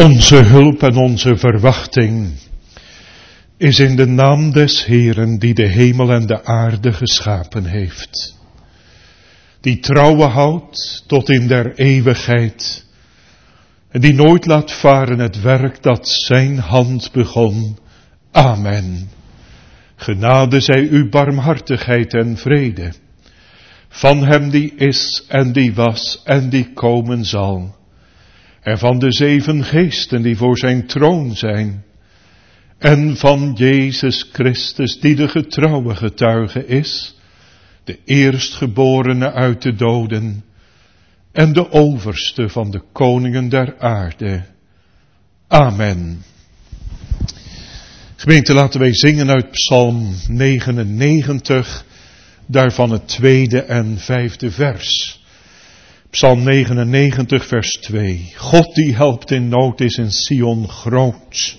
Onze hulp en onze verwachting is in de naam des Heeren die de hemel en de aarde geschapen heeft. Die trouwen houdt tot in der eeuwigheid en die nooit laat varen het werk dat zijn hand begon. Amen. Genade zij u barmhartigheid en vrede. Van hem die is en die was en die komen zal. En van de zeven geesten die voor zijn troon zijn. En van Jezus Christus die de getrouwe getuige is. De eerstgeborene uit de doden. En de overste van de koningen der aarde. Amen. Gemeente, laten wij zingen uit Psalm 99, daarvan het tweede en vijfde vers. Psalm 99, vers 2. God die helpt in nood is in Sion groot.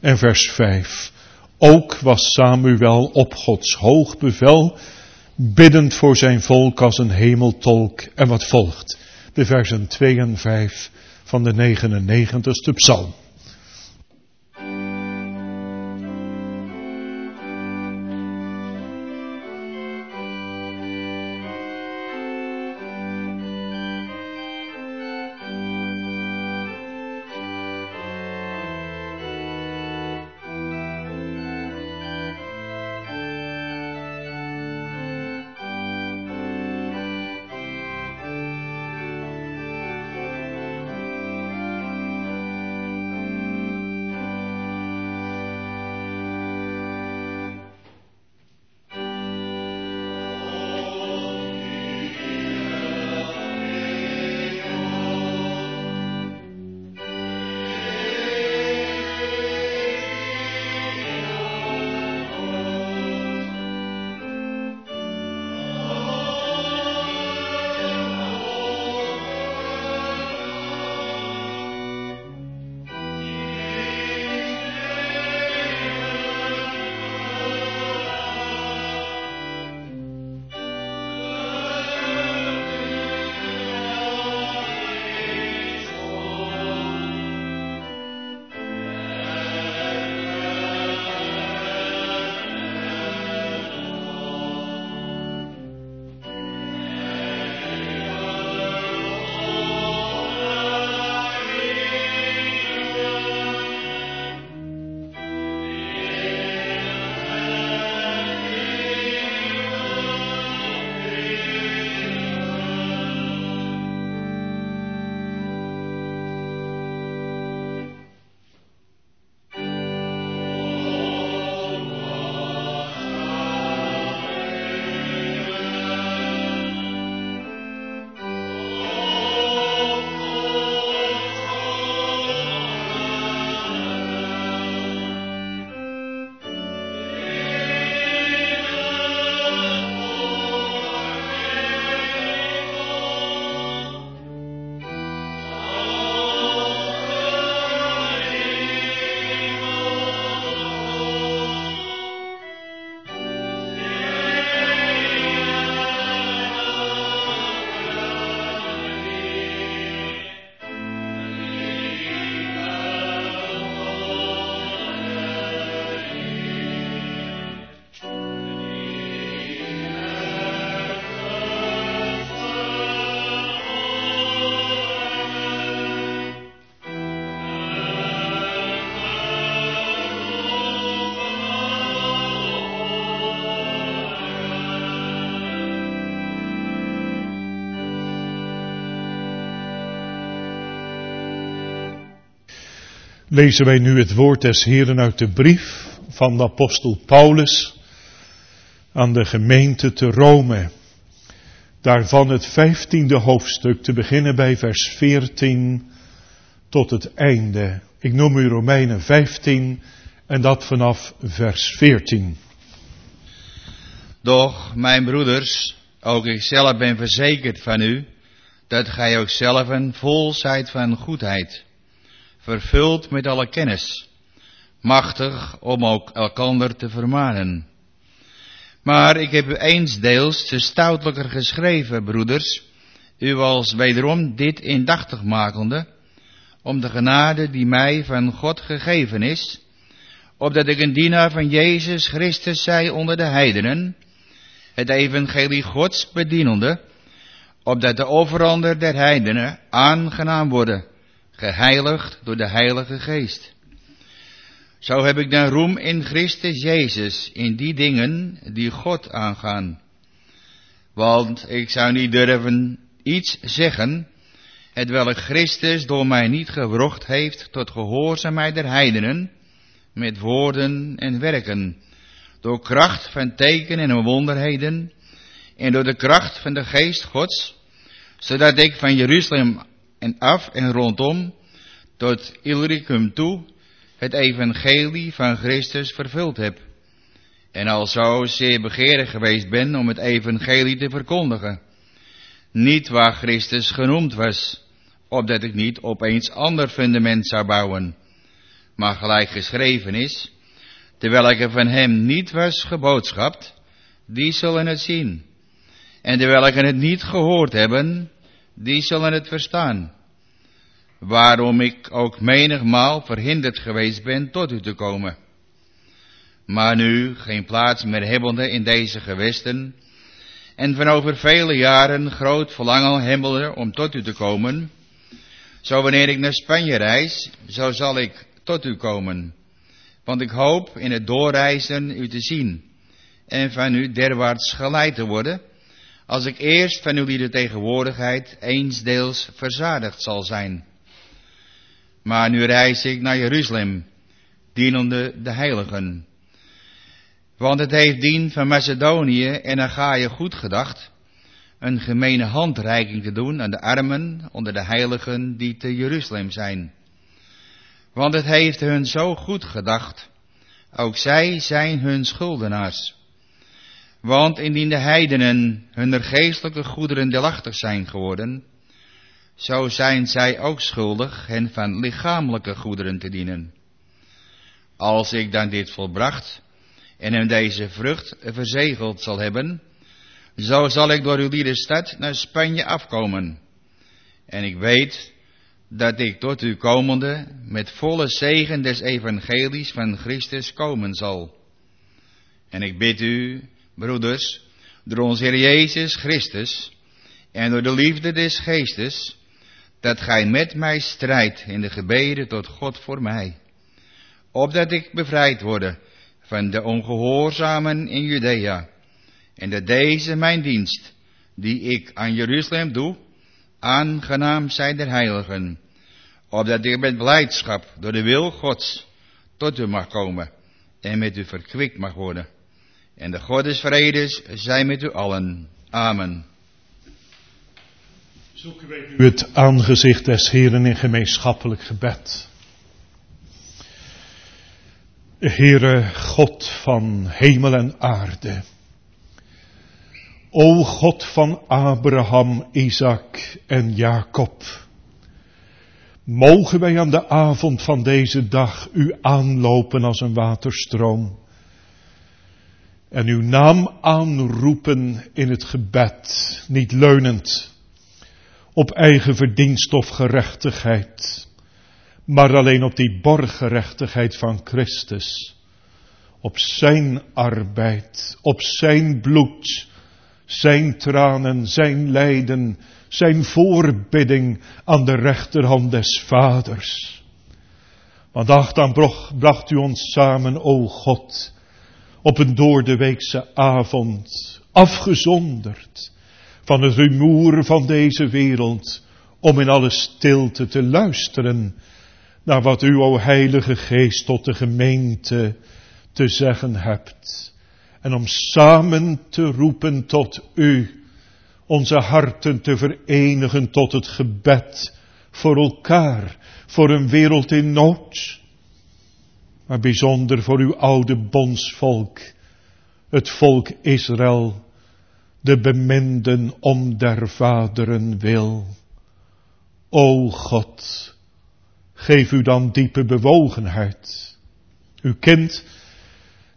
En vers 5. Ook was Samuel op Gods hoog bevel, biddend voor zijn volk als een hemeltolk. En wat volgt? De versen 2 en 5 van de 99ste psalm. Lezen wij nu het woord des Heren uit de brief van de apostel Paulus aan de gemeente te Rome. Daarvan het vijftiende hoofdstuk, te beginnen bij vers 14 tot het einde. Ik noem u Romeinen 15 en dat vanaf vers 14. Doch, mijn broeders, ook ik zelf ben verzekerd van u, dat gij ook zelf een vol zijt van goedheid vervuld met alle kennis, machtig om ook elkander te vermanen. Maar ik heb u eensdeels te stoutelijker geschreven, broeders, u als wederom dit indachtig makende, om de genade die mij van God gegeven is, opdat ik een dienaar van Jezus Christus zij onder de heidenen, het evangelie Gods bedienende, opdat de overander der heidenen aangenaam worden, geheiligd door de Heilige Geest. Zo heb ik dan roem in Christus Jezus in die dingen die God aangaan. Want ik zou niet durven iets zeggen, het welk Christus door mij niet gewrocht heeft tot gehoorzaamheid der heidenen, met woorden en werken, door kracht van tekenen en wonderheden, en door de kracht van de geest Gods, zodat ik van Jeruzalem en af en rondom tot Illyricum toe het evangelie van Christus vervuld heb. En al zo zeer begeerig geweest ben om het evangelie te verkondigen. Niet waar Christus genoemd was, opdat ik niet opeens ander fundament zou bouwen. Maar gelijk geschreven is, terwijl ik er van hem niet was geboodschapt, die zullen het zien. En terwijl ik het niet gehoord hebben, die zullen het verstaan. Waarom ik ook menigmaal verhinderd geweest ben tot u te komen. Maar nu geen plaats meer hebbende in deze gewesten, en van over vele jaren groot verlangen hebbende om tot u te komen, zo wanneer ik naar Spanje reis, zo zal ik tot u komen. Want ik hoop in het doorreizen u te zien en van u derwaarts geleid te worden, als ik eerst van uw tegenwoordigheid eensdeels verzadigd zal zijn. Maar nu reis ik naar Jeruzalem, dienende de heiligen. Want het heeft dien van Macedonië en Achaïe goed gedacht, een gemene handreiking te doen aan de armen onder de heiligen die te Jeruzalem zijn. Want het heeft hun zo goed gedacht, ook zij zijn hun schuldenaars. Want indien de heidenen hun geestelijke goederen delachtig zijn geworden, zo zijn zij ook schuldig hen van lichamelijke goederen te dienen. Als ik dan dit volbracht en hem deze vrucht verzegeld zal hebben, zo zal ik door uw stad naar Spanje afkomen. En ik weet dat ik tot u komende met volle zegen des evangelies van Christus komen zal. En ik bid u, broeders, door onze Heer Jezus Christus en door de liefde des Geestes, dat gij met mij strijdt in de gebeden tot God voor mij, opdat ik bevrijd worde van de ongehoorzamen in Judea, en dat deze mijn dienst, die ik aan Jeruzalem doe, aangenaam zij der heiligen, opdat ik met blijdschap door de wil Gods tot u mag komen en met u verkwikt mag worden. En de God des vredes zij met u allen. Amen. Zoeken wij nu het aangezicht des Heren in gemeenschappelijk gebed. Heere God van hemel en aarde. O God van Abraham, Isaac en Jacob. Mogen wij aan de avond van deze dag u aanlopen als een waterstroom. En uw naam aanroepen in het gebed, niet leunend op eigen verdienst of gerechtigheid maar alleen op die borggerechtigheid van Christus. Op zijn arbeid, op zijn bloed, zijn tranen, zijn lijden, zijn voorbidding aan de rechterhand des Vaders. Want ach, dan bracht u ons samen, o God, op een doordeweekse avond, afgezonderd van het rumoer van deze wereld, om in alle stilte te luisteren naar wat u, o Heilige Geest, tot de gemeente te zeggen hebt. En om samen te roepen tot u, onze harten te verenigen tot het gebed voor elkaar, voor een wereld in nood, maar bijzonder voor uw oude bondsvolk, het volk Israël, de beminden om der vaderen wil. O God, Geef u dan diepe bewogenheid. U kent,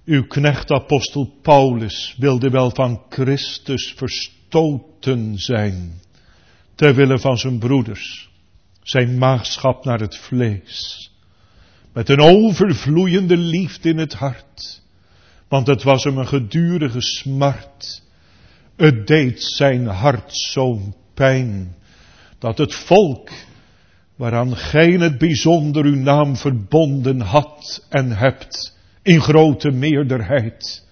uw knecht apostel Paulus wilde wel van Christus verstoten zijn, ter wille van zijn broeders. zijn maagschap naar het vlees. Met een overvloeiende liefde in het hart. Want het was hem een gedurige smart. Het deed zijn hart zo'n pijn. Dat het volk waaraan in het bijzonder uw naam verbonden had en hebt, in grote meerderheid,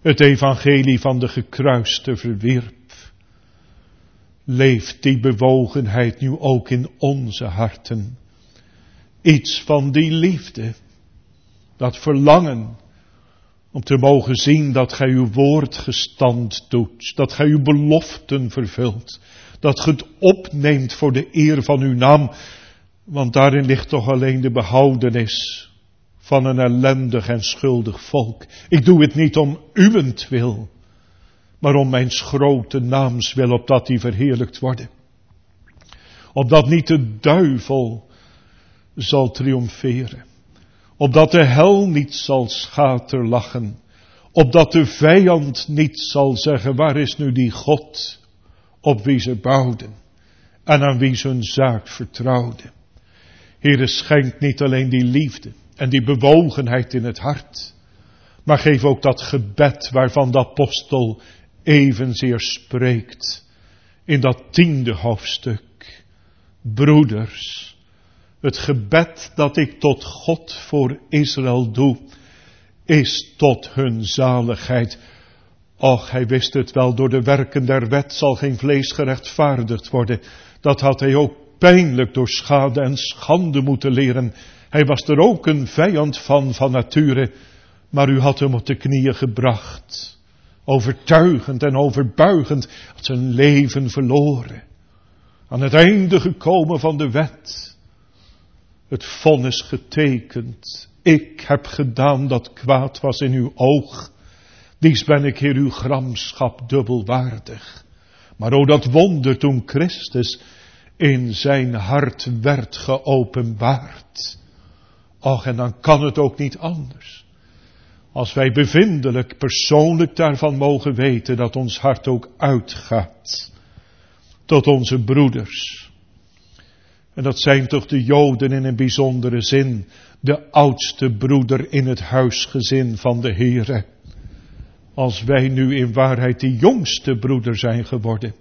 het evangelie van de gekruiste verwierp. Leeft die bewogenheid nu ook in onze harten? Iets van die liefde, dat verlangen om te mogen zien dat gij uw woord gestand doet, dat gij uw beloften vervult, dat ge het opneemt voor de eer van uw naam, want daarin ligt toch alleen de behoudenis van een ellendig en schuldig volk. Ik doe het niet om uwentwil, maar om mijn grote naams wil, opdat die verheerlijkt worden. Opdat niet de duivel zal triomferen. Opdat de hel niet zal schaterlachen. Opdat de vijand niet zal zeggen, waar is nu die God op wie ze bouwden en aan wie ze hun zaak vertrouwden. Heere, schenk niet alleen die liefde en die bewogenheid in het hart, maar geef ook dat gebed waarvan de apostel evenzeer spreekt in dat tiende hoofdstuk. Broeders, het gebed dat ik tot God voor Israël doe, is tot hun zaligheid. Och, hij wist het wel, door de werken der wet zal geen vlees gerechtvaardigd worden. Dat had hij ook pijnlijk door schade en schande moeten leren. Hij was er ook een vijand van, van nature, maar u had hem op de knieën gebracht. Overtuigend en overbuigend had zijn leven verloren. Aan het einde gekomen van de wet. Het vonnis getekend. Ik heb gedaan dat kwaad was in uw oog. Dies ben ik hier uw gramschap dubbelwaardig. Maar o dat wonder toen Christus in zijn hart werd geopenbaard. Och, en dan kan het ook niet anders. Als wij bevindelijk persoonlijk daarvan mogen weten dat ons hart ook uitgaat tot onze broeders. En dat zijn toch de Joden in een bijzondere zin, de oudste broeder in het huisgezin van de Heere. Als wij nu in waarheid de jongste broeder zijn geworden,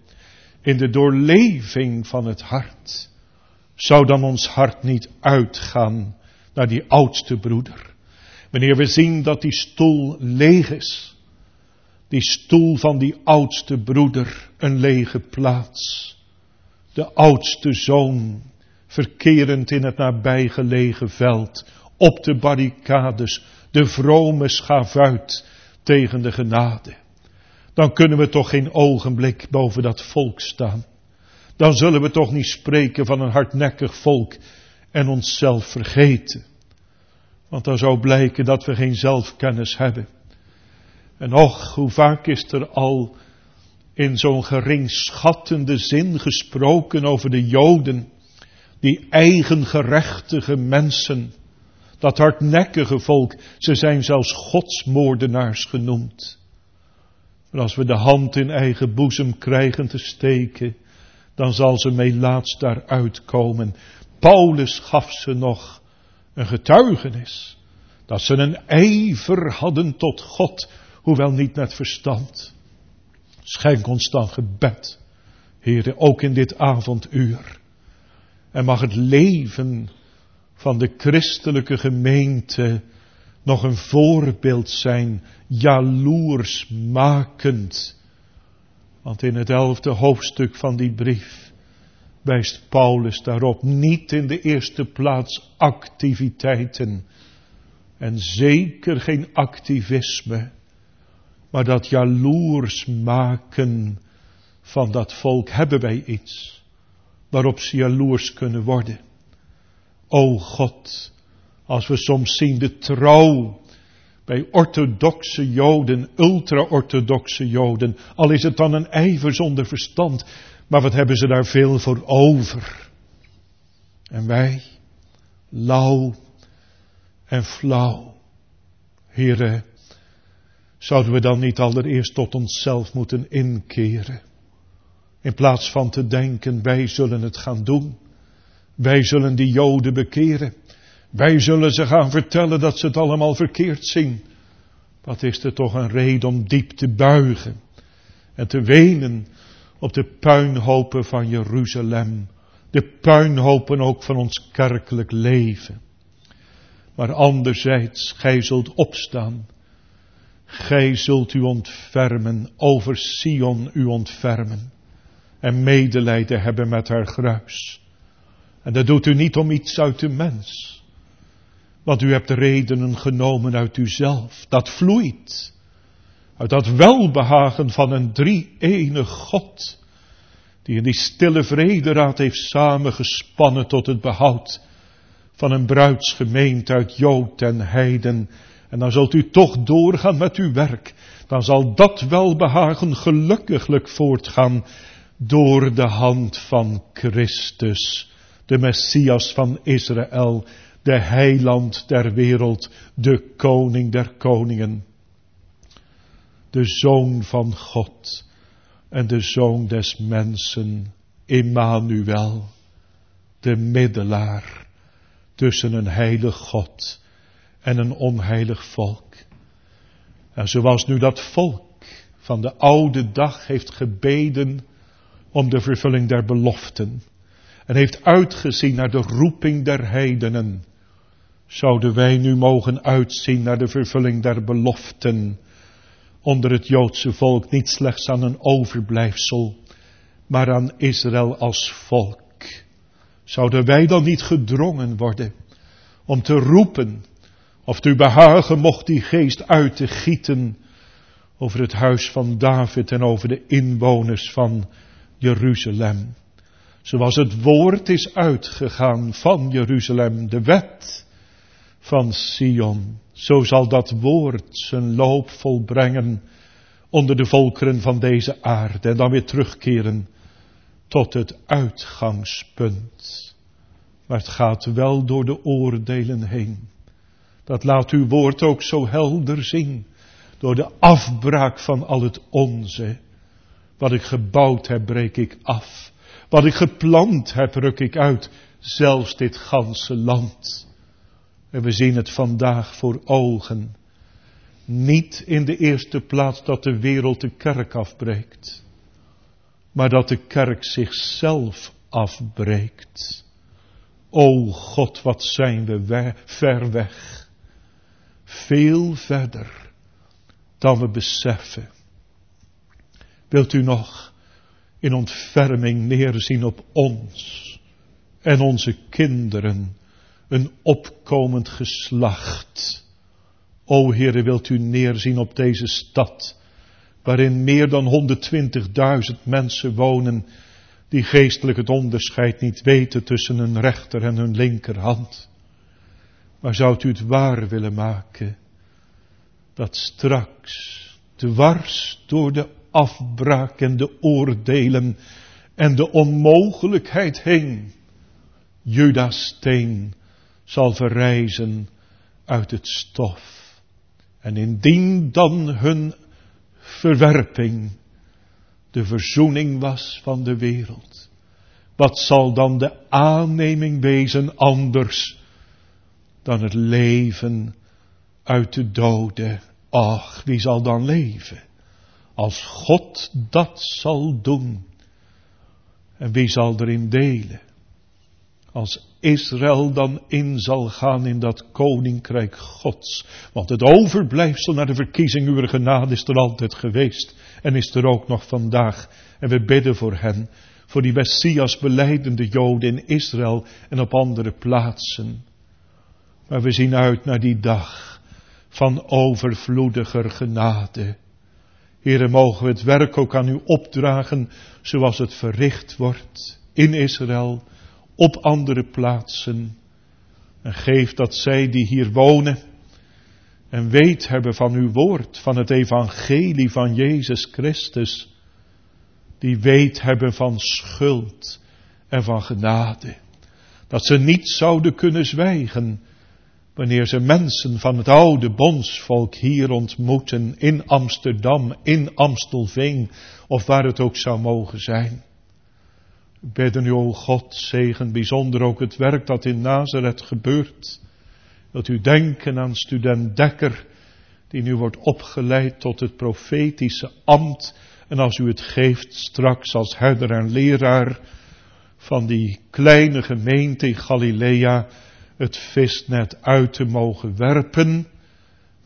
in de doorleving van het hart, zou dan ons hart niet uitgaan naar die oudste broeder. Wanneer we zien dat die stoel leeg is, die stoel van die oudste broeder een lege plaats, de oudste zoon verkerend in het nabijgelegen veld, op de barricades, de vrome schavuit tegen de genade. Dan kunnen we toch geen ogenblik boven dat volk staan. Dan zullen we toch niet spreken van een hardnekkig volk en onszelf vergeten. Want dan zou blijken dat we geen zelfkennis hebben. En och, hoe vaak is er al in zo'n geringschattende zin gesproken over de Joden, die eigengerechtige mensen, dat hardnekkige volk, ze zijn zelfs godsmoordenaars genoemd. Maar als we de hand in eigen boezem krijgen te steken, dan zal ze mee laatst daaruit komen. Paulus gaf ze nog een getuigenis. Dat ze een ijver hadden tot God, hoewel niet met verstand. Schenk ons dan gebed, heren, ook in dit avonduur. En mag het leven van de christelijke gemeente nog een voorbeeld zijn, jaloersmakend. Want in het elfde hoofdstuk van die brief wijst Paulus daarop niet in de eerste plaats activiteiten. En zeker geen activisme, maar dat jaloers maken van dat volk. Hebben wij iets waarop ze jaloers kunnen worden. O God, als we soms zien de trouw bij orthodoxe Joden, ultra-orthodoxe Joden, al is het dan een ijver zonder verstand, maar wat hebben ze daar veel voor over? En wij, lauw en flauw. Heren, zouden we dan niet allereerst tot onszelf moeten inkeren? In plaats van te denken, wij zullen het gaan doen. Wij zullen die Joden bekeren. Wij zullen ze gaan vertellen dat ze het allemaal verkeerd zien. Wat is er toch een reden om diep te buigen en te wenen op de puinhopen van Jeruzalem. De puinhopen ook van ons kerkelijk leven. Maar anderzijds, gij zult opstaan. Gij zult u ontfermen, over Sion u ontfermen. En medelijden hebben met haar gruis. En dat doet u niet om iets uit de mens. Want u hebt redenen genomen uit uzelf. Dat vloeit. Uit dat welbehagen van een drie-ene God. Die in die stille vrederaad heeft samengespannen tot het behoud van een bruidsgemeente uit Jood en Heiden. En dan zult u toch doorgaan met uw werk. Dan zal dat welbehagen gelukkiglijk voortgaan door de hand van Christus, de Messias van Israël, de heiland der wereld, de koning der koningen. De zoon van God en de zoon des mensen, Immanuel, de middelaar tussen een heilig God en een onheilig volk. En zoals nu dat volk van de oude dag heeft gebeden om de vervulling der beloften en heeft uitgezien naar de roeping der heidenen, zouden wij nu mogen uitzien naar de vervulling der beloften onder het Joodse volk, niet slechts aan een overblijfsel, maar aan Israël als volk. Zouden wij dan niet gedrongen worden om te roepen, of te behagen mocht die geest uit te gieten over het huis van David en over de inwoners van Jeruzalem. Zoals het woord is uitgegaan van Jeruzalem, de wet van Sion. Zo zal dat woord zijn loop volbrengen onder de volkeren van deze aarde en dan weer terugkeren tot het uitgangspunt. Maar het gaat wel door de oordelen heen. Dat laat uw woord ook zo helder zien. Door de afbraak van al het onze. Wat ik gebouwd heb, breek ik af. Wat ik geplant heb, ruk ik uit. Zelfs dit ganse land. En we zien het vandaag voor ogen. Niet in de eerste plaats dat de wereld de kerk afbreekt. Maar dat de kerk zichzelf afbreekt. O God, wat zijn we ver weg. Veel verder dan we beseffen. Wilt u nog in ontferming neerzien op ons en onze kinderen een opkomend geslacht. O Heere, wilt u neerzien op deze stad, waarin meer dan 120.000 mensen wonen, die geestelijk het onderscheid niet weten tussen hun rechter en hun linkerhand. Maar zou u het waar willen maken, dat straks, dwars door de afbraak de oordelen en de onmogelijkheid heen, Judas steen zal verrijzen uit het stof. En indien dan hun verwerping de verzoening was van de wereld, wat zal dan de aanneming wezen anders dan het leven uit de doden? Ach, wie zal dan leven? Als God dat zal doen. En wie zal erin delen? Als Israël dan in zal gaan in dat koninkrijk Gods. Want het overblijfsel naar de verkiezing uw genade is er altijd geweest. En is er ook nog vandaag. En we bidden voor hen. Voor die Messias beleidende Joden in Israël en op andere plaatsen. Maar we zien uit naar die dag van overvloediger genade. Heren, mogen we het werk ook aan u opdragen zoals het verricht wordt in Israël op andere plaatsen. En geef dat zij die hier wonen en weet hebben van uw woord, van het evangelie van Jezus Christus, die weet hebben van schuld en van genade. Dat ze niet zouden kunnen zwijgen wanneer ze mensen van het oude bondsvolk hier ontmoeten in Amsterdam, in Amstelveen of waar het ook zou mogen zijn. bidden u, o God, zegen bijzonder ook het werk dat in Nazareth gebeurt. Wilt u denken aan student Dekker, die nu wordt opgeleid tot het profetische ambt. En als u het geeft straks als herder en leraar van die kleine gemeente in Galilea, het visnet uit te mogen werpen.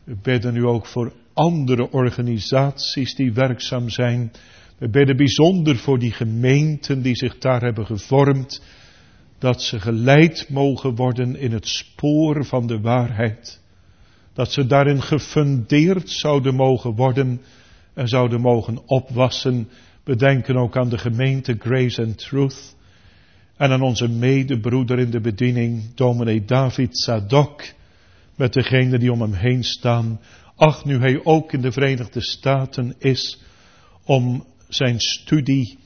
We bidden u ook voor andere organisaties die werkzaam zijn. We bidden bijzonder voor die gemeenten die zich daar hebben gevormd, dat ze geleid mogen worden in het spoor van de waarheid. Dat ze daarin gefundeerd zouden mogen worden en zouden mogen opwassen. We denken ook aan de gemeente Grace and Truth en aan onze medebroeder in de bediening, dominee David Sadok, met degenen die om hem heen staan. Ach, nu hij ook in de Verenigde Staten is om zijn studie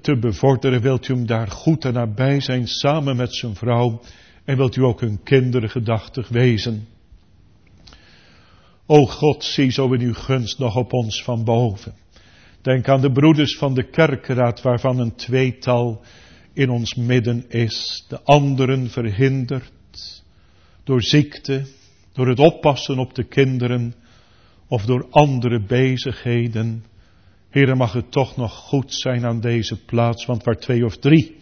te bevorderen, wilt u hem daar goed en nabij zijn samen met zijn vrouw en wilt u ook hun kinderen gedachtig wezen. O God, zie zo in uw gunst nog op ons van boven. Denk aan de broeders van de kerkraad waarvan een tweetal in ons midden is, de anderen verhindert door ziekte, door het oppassen op de kinderen of door andere bezigheden. Heren, mag het toch nog goed zijn aan deze plaats, want waar twee of drie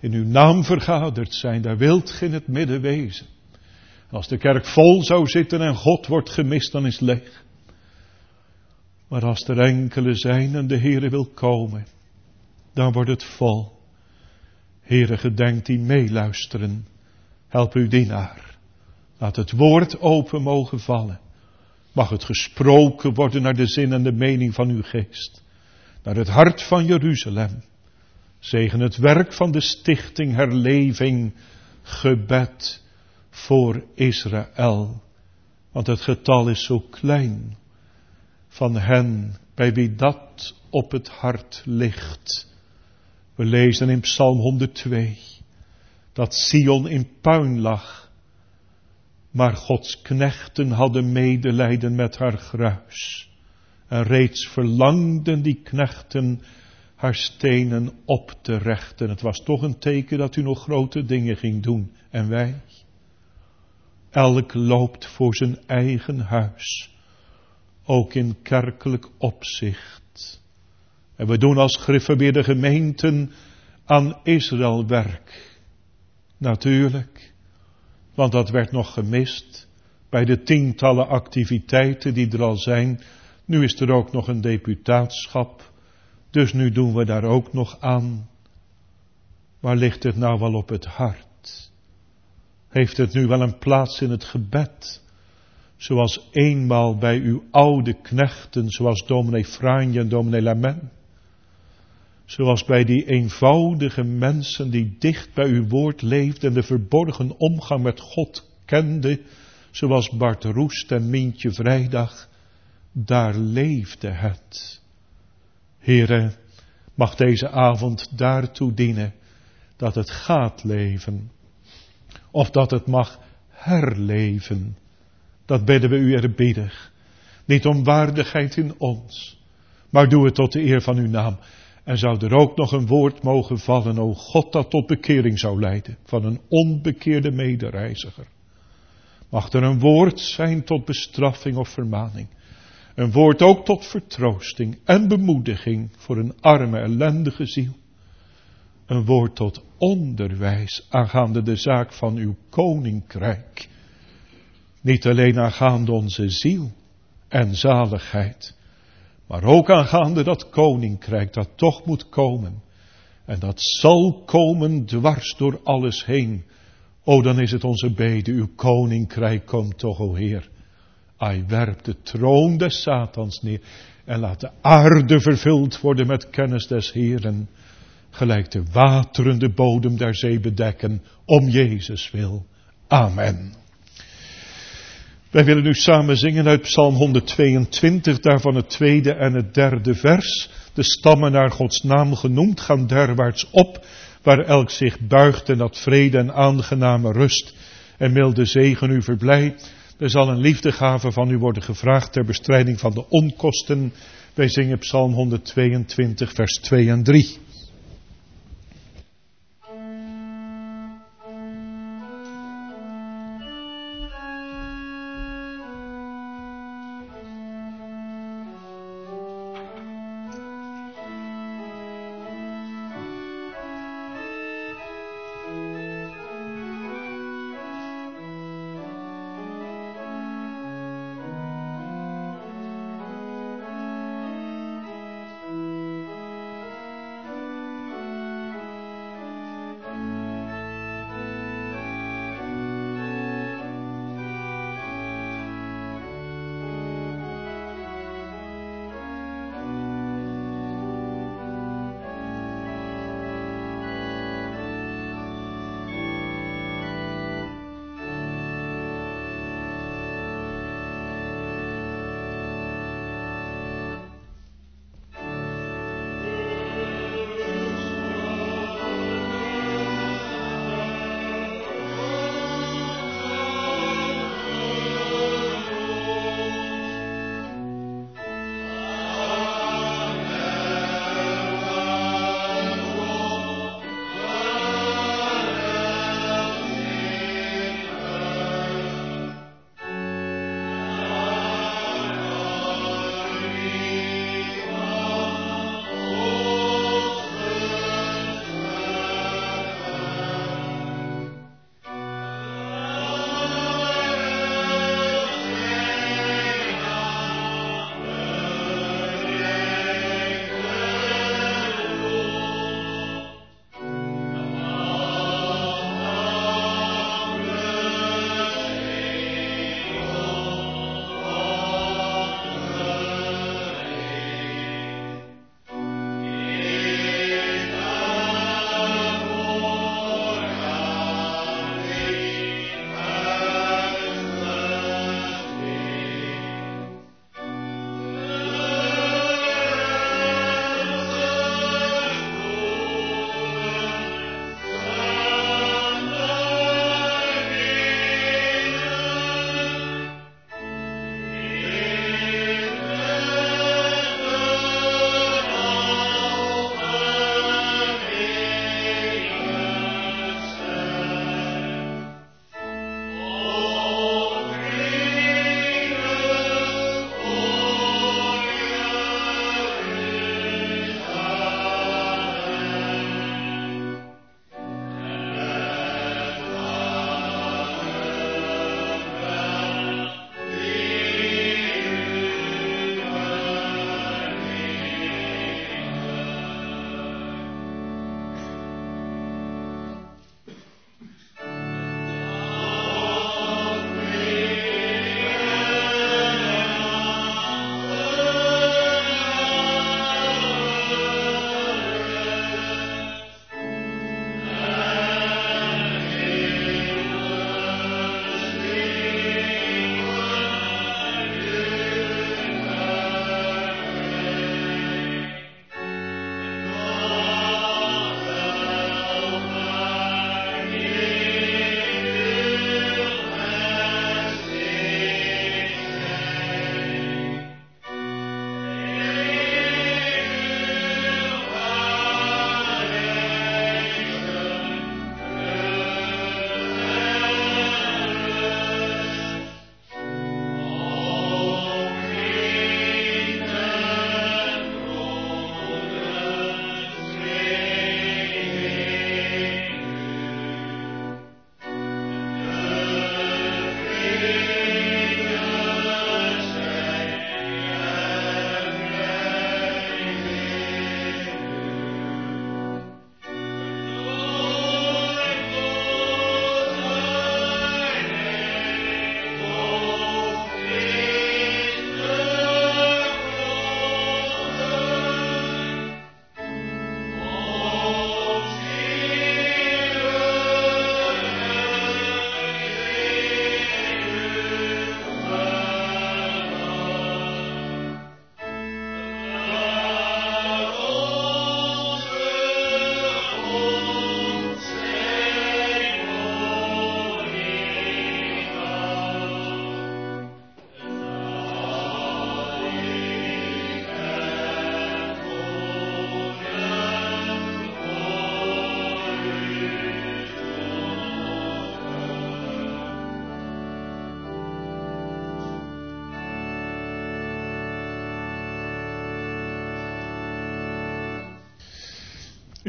in uw naam vergaderd zijn, daar wilt ge in het midden wezen. Als de kerk vol zou zitten en God wordt gemist, dan is het leeg. Maar als er enkele zijn en de Heere wil komen, dan wordt het vol. Heere, gedenk die meeluisteren. Help uw dienaar. Laat het woord open mogen vallen. Mag het gesproken worden naar de zin en de mening van uw geest. Naar het hart van Jeruzalem. Zegen het werk van de stichting herleving, gebed voor Israël. Want het getal is zo klein van hen bij wie dat op het hart ligt. We lezen in Psalm 102 dat Sion in puin lag, maar Gods knechten hadden medelijden met haar gruis. En reeds verlangden die knechten haar stenen op te rechten. Het was toch een teken dat u nog grote dingen ging doen. En wij? Elk loopt voor zijn eigen huis, ook in kerkelijk opzicht. En we doen als de gemeenten aan Israël werk. Natuurlijk, want dat werd nog gemist bij de tientallen activiteiten die er al zijn. Nu is er ook nog een deputaatschap, dus nu doen we daar ook nog aan. Waar ligt het nou wel op het hart? Heeft het nu wel een plaats in het gebed? Zoals eenmaal bij uw oude knechten, zoals dominee Franje en dominee Lament? Zoals bij die eenvoudige mensen die dicht bij uw woord leefden en de verborgen omgang met God kenden, zoals Bart Roest en Mientje Vrijdag, daar leefde het. Heren, mag deze avond daartoe dienen dat het gaat leven, of dat het mag herleven. Dat bidden we u erbiedig. Niet om waardigheid in ons, maar doe het tot de eer van uw naam. En zou er ook nog een woord mogen vallen, o God, dat tot bekering zou leiden van een onbekeerde medereiziger. Mag er een woord zijn tot bestraffing of vermaning. Een woord ook tot vertroosting en bemoediging voor een arme, ellendige ziel. Een woord tot onderwijs aangaande de zaak van uw koninkrijk. Niet alleen aangaande onze ziel en zaligheid, maar ook aangaande dat koninkrijk dat toch moet komen. En dat zal komen dwars door alles heen. O, dan is het onze bede, uw koninkrijk komt toch, o Heer. Hij werpt de troon des Satans neer en laat de aarde vervuld worden met kennis des Heeren. Gelijk de waterende bodem der zee bedekken, om Jezus wil. Amen. Wij willen nu samen zingen uit Psalm 122, daarvan het tweede en het derde vers. De stammen naar Gods naam genoemd gaan derwaarts op, waar elk zich buigt en dat vrede en aangename rust en milde zegen u verblijdt. Er zal een liefdegave van u worden gevraagd ter bestrijding van de onkosten. Wij zingen Psalm 122, vers 2 en 3.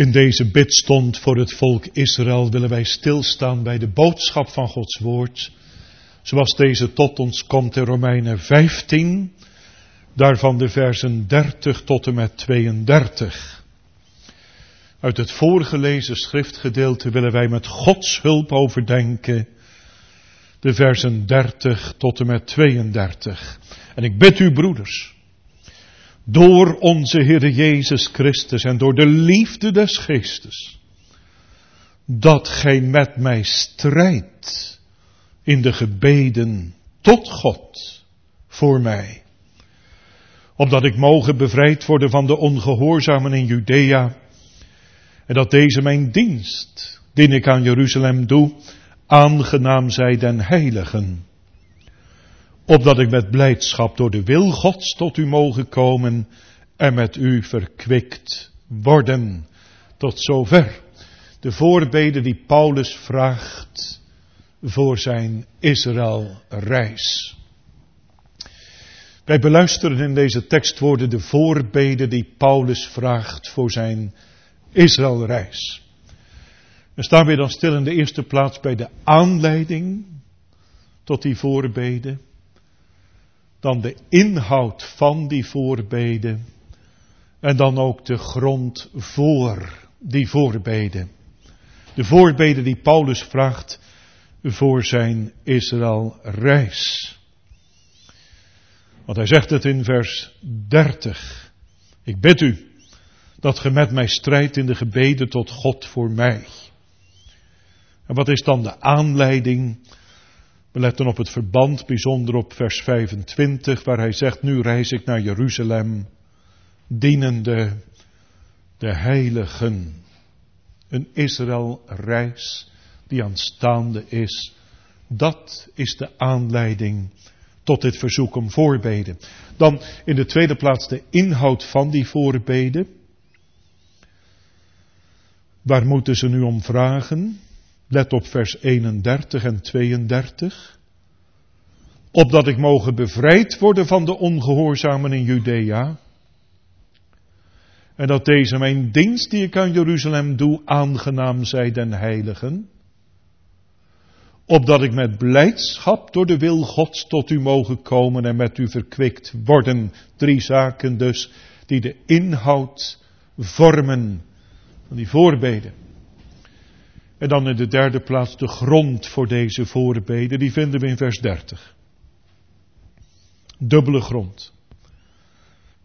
In deze bidstond voor het volk Israël willen wij stilstaan bij de boodschap van Gods woord, zoals deze tot ons komt in Romeinen 15, daarvan de versen 30 tot en met 32. Uit het voorgelezen schriftgedeelte willen wij met Gods hulp overdenken de versen 30 tot en met 32. En ik bid u broeders, door onze Heer Jezus Christus en door de liefde des Geestes, dat gij met mij strijdt in de gebeden tot God voor mij, opdat ik mogen bevrijd worden van de ongehoorzamen in Judea, en dat deze mijn dienst, die ik aan Jeruzalem doe, aangenaam zij den heiligen opdat ik met blijdschap door de wil Gods tot u mogen komen en met u verkwikt worden. Tot zover de voorbeden die Paulus vraagt voor zijn Israëlreis. Wij beluisteren in deze tekstwoorden de voorbeden die Paulus vraagt voor zijn Israëlreis. En staan we dan stil in de eerste plaats bij de aanleiding tot die voorbeden dan de inhoud van die voorbeden en dan ook de grond voor die voorbeden. De voorbeden die Paulus vraagt voor zijn Israëlreis. Want hij zegt het in vers 30. Ik bid u dat ge met mij strijdt in de gebeden tot God voor mij. En wat is dan de aanleiding we letten op het verband, bijzonder op vers 25, waar hij zegt, nu reis ik naar Jeruzalem, dienende de heiligen. Een Israël-reis die aanstaande is. Dat is de aanleiding tot dit verzoek om voorbeden. Dan in de tweede plaats de inhoud van die voorbeden. Waar moeten ze nu om vragen? Let op vers 31 en 32. Opdat ik mogen bevrijd worden van de ongehoorzamen in Judea. En dat deze mijn dienst die ik aan Jeruzalem doe aangenaam zij den heiligen. Opdat ik met blijdschap door de wil Gods tot u mogen komen en met u verkwikt worden. Drie zaken dus die de inhoud vormen van die voorbeden. En dan in de derde plaats de grond voor deze voorbeden, die vinden we in vers 30. Dubbele grond.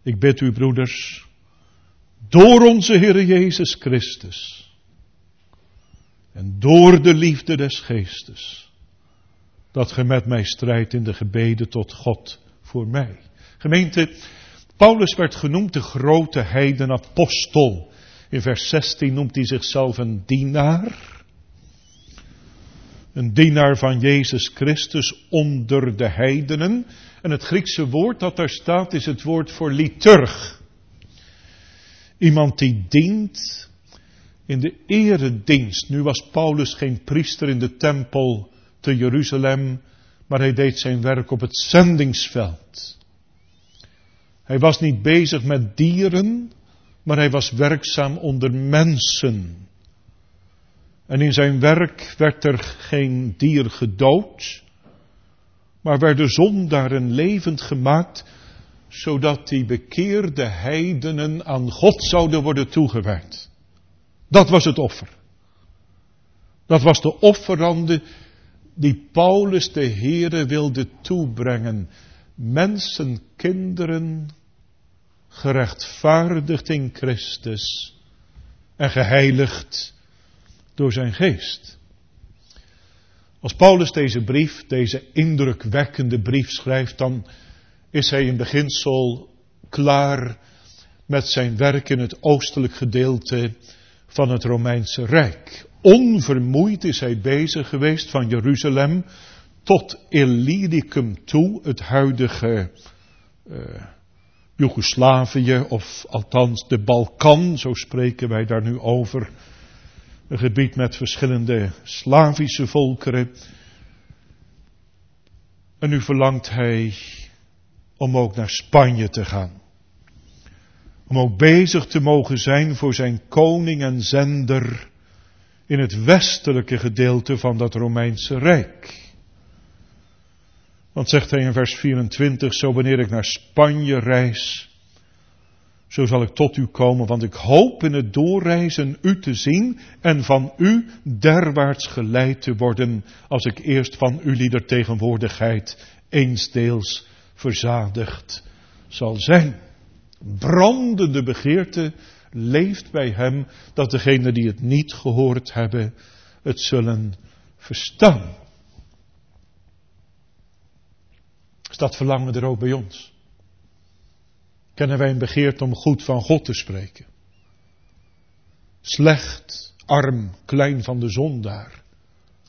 Ik bid u broeders, door onze Heer Jezus Christus en door de liefde des Geestes, dat ge met mij strijdt in de gebeden tot God voor mij. Gemeente, Paulus werd genoemd de grote heidenapostel. In vers 16 noemt hij zichzelf een dienaar een dienaar van Jezus Christus onder de heidenen. En het Griekse woord dat daar staat is het woord voor liturg. Iemand die dient in de eredienst. Nu was Paulus geen priester in de tempel te Jeruzalem, maar hij deed zijn werk op het zendingsveld. Hij was niet bezig met dieren, maar hij was werkzaam onder mensen. En in zijn werk werd er geen dier gedood, maar werden zondaren levend gemaakt, zodat die bekeerde heidenen aan God zouden worden toegewijd. Dat was het offer. Dat was de offerande die Paulus de Heere wilde toebrengen. Mensen, kinderen, gerechtvaardigd in Christus en geheiligd door zijn geest. Als Paulus deze brief, deze indrukwekkende brief schrijft, dan is hij in beginsel klaar met zijn werk in het oostelijk gedeelte van het Romeinse Rijk. Onvermoeid is hij bezig geweest van Jeruzalem tot Illyricum toe, het huidige uh, Joegoslavië, of althans de Balkan, zo spreken wij daar nu over. Een gebied met verschillende Slavische volkeren. En nu verlangt hij om ook naar Spanje te gaan. Om ook bezig te mogen zijn voor zijn koning en zender in het westelijke gedeelte van dat Romeinse Rijk. Want zegt hij in vers 24, zo wanneer ik naar Spanje reis, zo zal ik tot u komen, want ik hoop in het doorreizen u te zien en van u derwaarts geleid te worden, als ik eerst van uw lieder tegenwoordigheid eensdeels verzadigd zal zijn. Brandende begeerte leeft bij hem dat degenen die het niet gehoord hebben, het zullen verstaan. Is dat verlangen er ook bij ons? Kennen wij een begeerte om goed van God te spreken? Slecht, arm, klein van de zondaar,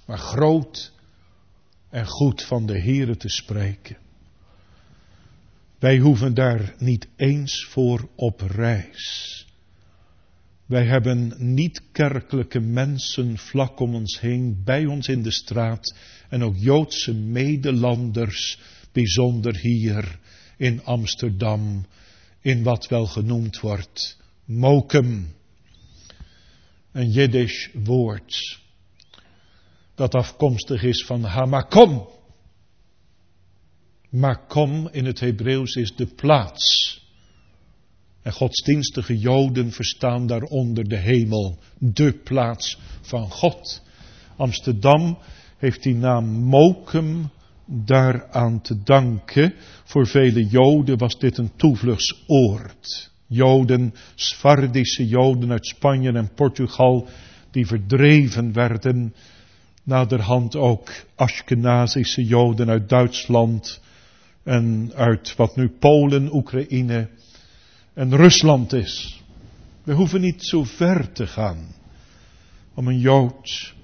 maar groot en goed van de Here te spreken. Wij hoeven daar niet eens voor op reis. Wij hebben niet-kerkelijke mensen vlak om ons heen, bij ons in de straat en ook Joodse medelanders, bijzonder hier in Amsterdam, in wat wel genoemd wordt Mokum. Een Jiddisch woord dat afkomstig is van Hamakom. Makom in het Hebreeuws is de plaats. En godsdienstige Joden verstaan daaronder de hemel, de plaats van God. Amsterdam heeft die naam Mokum daaraan te danken. Voor vele Joden was dit een toevluchtsoord. Joden, Sfardische Joden uit Spanje en Portugal, die verdreven werden. Naderhand ook Ashkenazische Joden uit Duitsland en uit wat nu Polen, Oekraïne en Rusland is. We hoeven niet zo ver te gaan om een Jood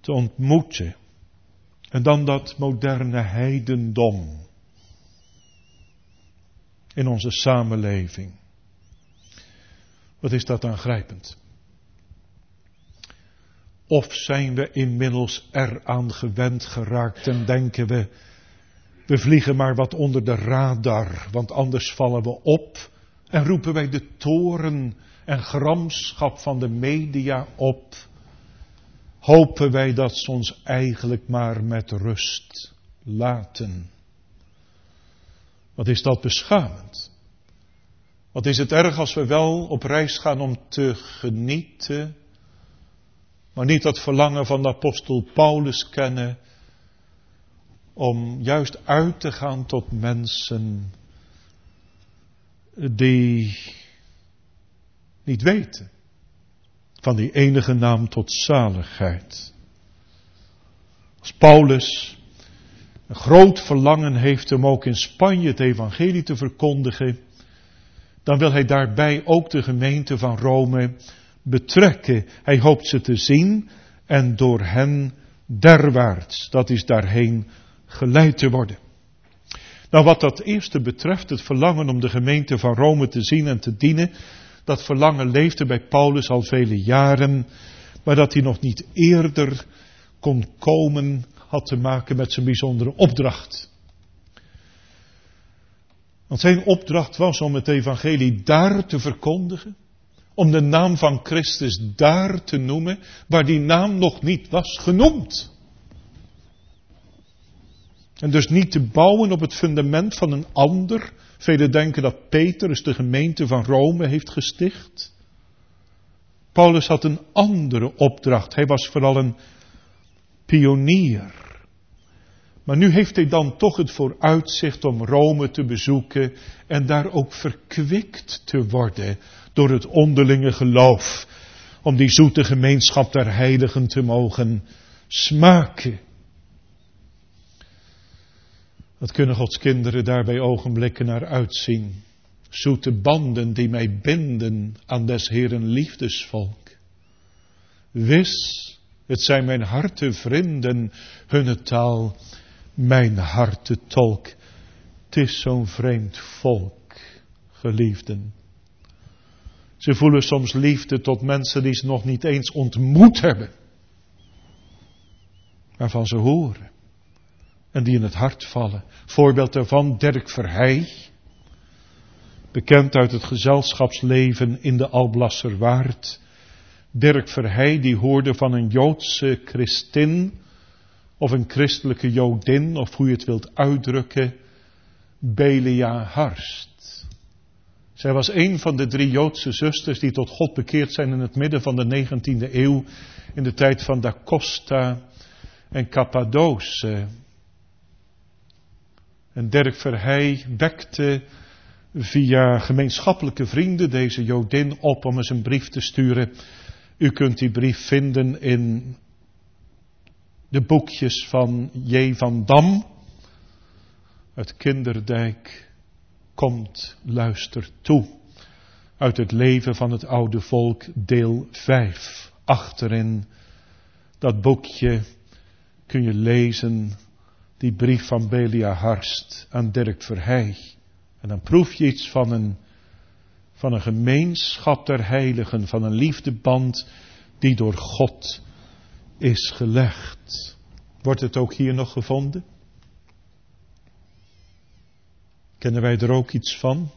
te ontmoeten. En dan dat moderne heidendom in onze samenleving. Wat is dat aangrijpend? Of zijn we inmiddels eraan gewend geraakt en denken we, we vliegen maar wat onder de radar, want anders vallen we op en roepen wij de toren en gramschap van de media op. Hopen wij dat ze ons eigenlijk maar met rust laten. Wat is dat beschamend? Wat is het erg als we wel op reis gaan om te genieten, maar niet dat verlangen van de apostel Paulus kennen, om juist uit te gaan tot mensen die niet weten van die enige naam tot zaligheid. Als Paulus een groot verlangen heeft om ook in Spanje het evangelie te verkondigen, dan wil hij daarbij ook de gemeente van Rome betrekken. Hij hoopt ze te zien en door hen derwaarts, dat is daarheen, geleid te worden. Nou, wat dat eerste betreft, het verlangen om de gemeente van Rome te zien en te dienen, dat verlangen leefde bij Paulus al vele jaren, maar dat hij nog niet eerder kon komen, had te maken met zijn bijzondere opdracht. Want zijn opdracht was om het evangelie daar te verkondigen, om de naam van Christus daar te noemen, waar die naam nog niet was genoemd. En dus niet te bouwen op het fundament van een ander. Velen denken dat Petrus de gemeente van Rome heeft gesticht. Paulus had een andere opdracht. Hij was vooral een pionier. Maar nu heeft hij dan toch het vooruitzicht om Rome te bezoeken en daar ook verkwikt te worden door het onderlinge geloof. Om die zoete gemeenschap der heiligen te mogen smaken. Wat kunnen Gods kinderen daar bij ogenblikken naar uitzien? Zoete banden die mij binden aan des Heeren liefdesvolk. Wis, het zijn mijn harte vrienden, hunne taal, mijn harte tolk. Het is zo'n vreemd volk, geliefden. Ze voelen soms liefde tot mensen die ze nog niet eens ontmoet hebben. Waarvan ze horen. En die in het hart vallen. Voorbeeld daarvan Dirk Verheij. Bekend uit het gezelschapsleven in de Alblasserwaard. Dirk Verheij die hoorde van een Joodse christin. Of een christelijke Jodin, of hoe je het wilt uitdrukken. Belia Harst. Zij was een van de drie Joodse zusters die tot God bekeerd zijn in het midden van de 19e eeuw, in de tijd van Da Costa en Cappadoce. En Dirk Verheij wekte via gemeenschappelijke vrienden deze Jodin op om eens een brief te sturen. U kunt die brief vinden in de boekjes van J. van Dam uit Kinderdijk komt, luister toe. Uit het leven van het oude volk, deel 5. Achterin dat boekje kun je lezen, die brief van Belia Harst aan Dirk Verheij. En dan proef je iets van een, van een gemeenschap der heiligen, van een liefdeband die door God is gelegd. Wordt het ook hier nog gevonden? Kennen wij er ook iets van?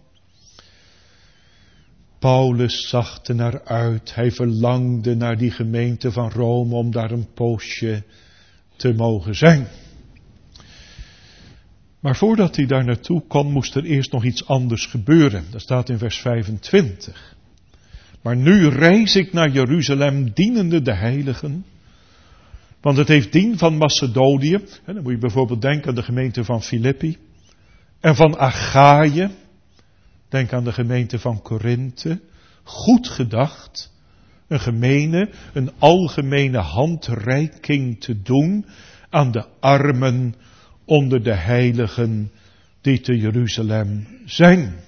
Paulus zag er naar uit. Hij verlangde naar die gemeente van Rome om daar een poosje te mogen zijn. Maar voordat hij daar naartoe kon, moest er eerst nog iets anders gebeuren. Dat staat in vers 25. Maar nu reis ik naar Jeruzalem, dienende de heiligen. Want het heeft dien van Macedonië. Dan moet je bijvoorbeeld denken aan de gemeente van Filippi. En van Achaïe, denk aan de gemeente van Korinthe, goed gedacht, een gemene, een algemene handreiking te doen aan de armen onder de heiligen die te Jeruzalem zijn.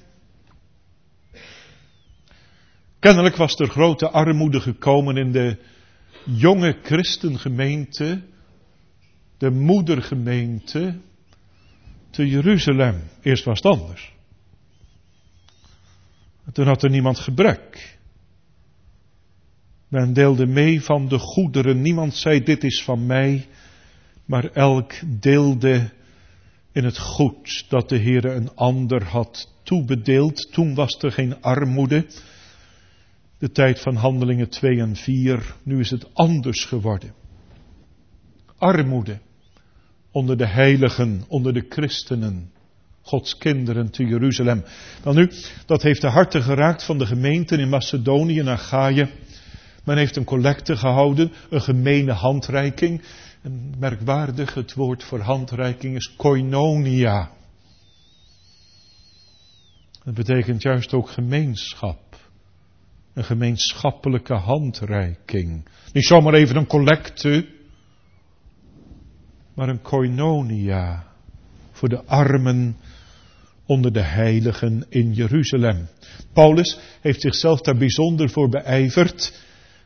Kennelijk was er grote armoede gekomen in de jonge christengemeente, de moedergemeente te Jeruzalem. Eerst was het anders. Toen had er niemand gebrek. Men deelde mee van de goederen. Niemand zei dit is van mij. Maar elk deelde in het goed dat de Heer een ander had toebedeeld. Toen was er geen armoede. De tijd van handelingen 2 en 4. Nu is het anders geworden. Armoede onder de heiligen, onder de christenen, Gods kinderen te Jeruzalem. Wel nu, dat heeft de harten geraakt van de gemeenten in Macedonië en Achaïe. Men heeft een collecte gehouden, een gemene handreiking. En merkwaardig, het woord voor handreiking is koinonia. Dat betekent juist ook gemeenschap. Een gemeenschappelijke handreiking. Niet zomaar even een collecte, maar een koinonia voor de armen onder de heiligen in Jeruzalem. Paulus heeft zichzelf daar bijzonder voor beijverd,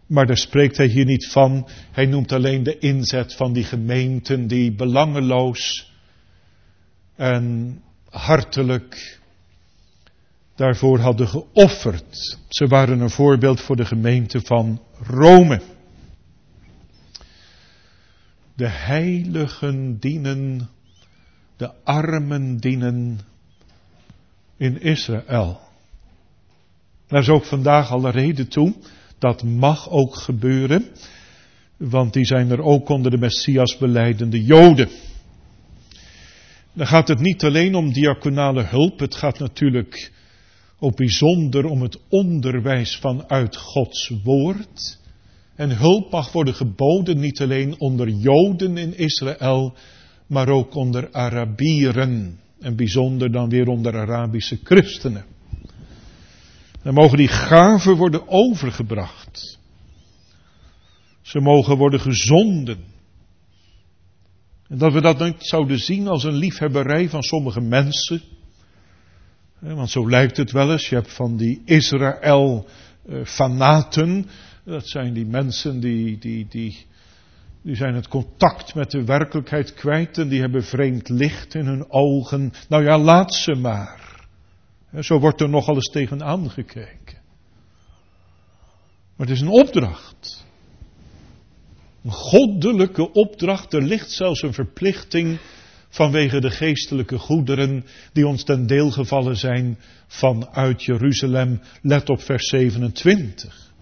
maar daar spreekt hij hier niet van. Hij noemt alleen de inzet van die gemeenten die belangeloos en hartelijk daarvoor hadden geofferd. Ze waren een voorbeeld voor de gemeente van Rome. De heiligen dienen, de armen dienen in Israël. Daar is ook vandaag al een reden toe. Dat mag ook gebeuren. Want die zijn er ook onder de Messias beleidende Joden. Dan gaat het niet alleen om diaconale hulp, het gaat natuurlijk ook bijzonder om het onderwijs vanuit Gods woord. En hulp mag worden geboden niet alleen onder Joden in Israël, maar ook onder Arabieren. En bijzonder dan weer onder Arabische christenen. Dan mogen die gaven worden overgebracht. Ze mogen worden gezonden. En dat we dat niet zouden zien als een liefhebberij van sommige mensen. Want zo lijkt het wel eens. Je hebt van die Israël-fanaten. Dat zijn die mensen die, die, die, die zijn het contact met de werkelijkheid kwijt en die hebben vreemd licht in hun ogen. Nou ja, laat ze maar. Zo wordt er nogal eens tegen aangekeken. Maar het is een opdracht. Een goddelijke opdracht. Er ligt zelfs een verplichting vanwege de geestelijke goederen die ons ten deel gevallen zijn vanuit Jeruzalem. Let op vers 27.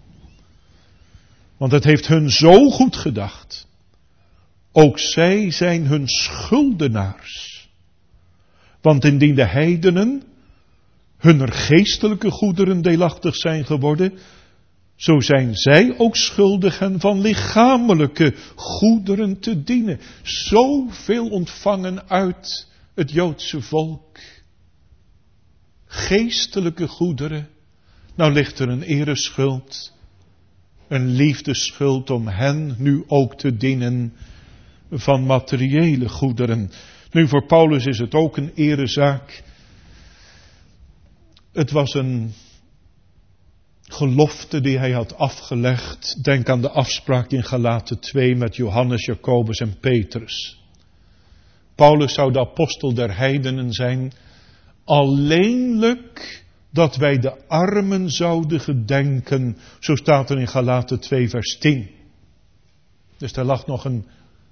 Want het heeft hun zo goed gedacht. Ook zij zijn hun schuldenaars. Want indien de heidenen hunner geestelijke goederen deelachtig zijn geworden, zo zijn zij ook schuldig hen van lichamelijke goederen te dienen. Zoveel ontvangen uit het Joodse volk. Geestelijke goederen. Nou ligt er een ereschuld. Een liefdeschuld om hen nu ook te dienen van materiële goederen. Nu voor Paulus is het ook een erezaak. Het was een gelofte die hij had afgelegd. Denk aan de afspraak in Galaten 2 met Johannes, Jacobus en Petrus. Paulus zou de apostel der heidenen zijn, alleenlijk dat wij de armen zouden gedenken. Zo staat er in Galaten 2 vers 10. Dus er lag nog een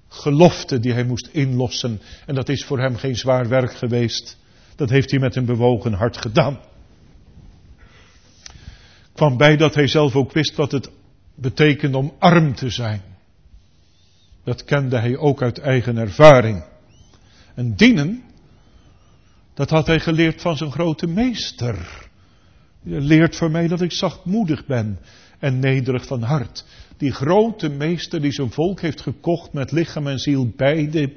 gelofte die hij moest inlossen. En dat is voor hem geen zwaar werk geweest. Dat heeft hij met een bewogen hart gedaan kwam bij dat hij zelf ook wist wat het betekent om arm te zijn. Dat kende hij ook uit eigen ervaring. En dienen, dat had hij geleerd van zijn grote meester. Leert voor mij dat ik zachtmoedig ben en nederig van hart. Die grote meester die zijn volk heeft gekocht met lichaam en ziel beide.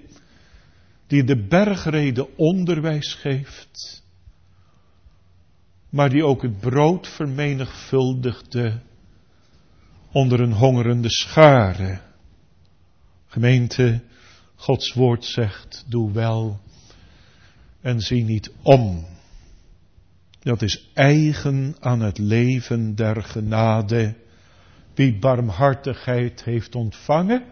Die de bergreden onderwijs geeft maar die ook het brood vermenigvuldigde onder een hongerende schare. Gemeente, Gods woord zegt, doe wel en zie niet om. Dat is eigen aan het leven der genade. Wie barmhartigheid heeft ontvangen,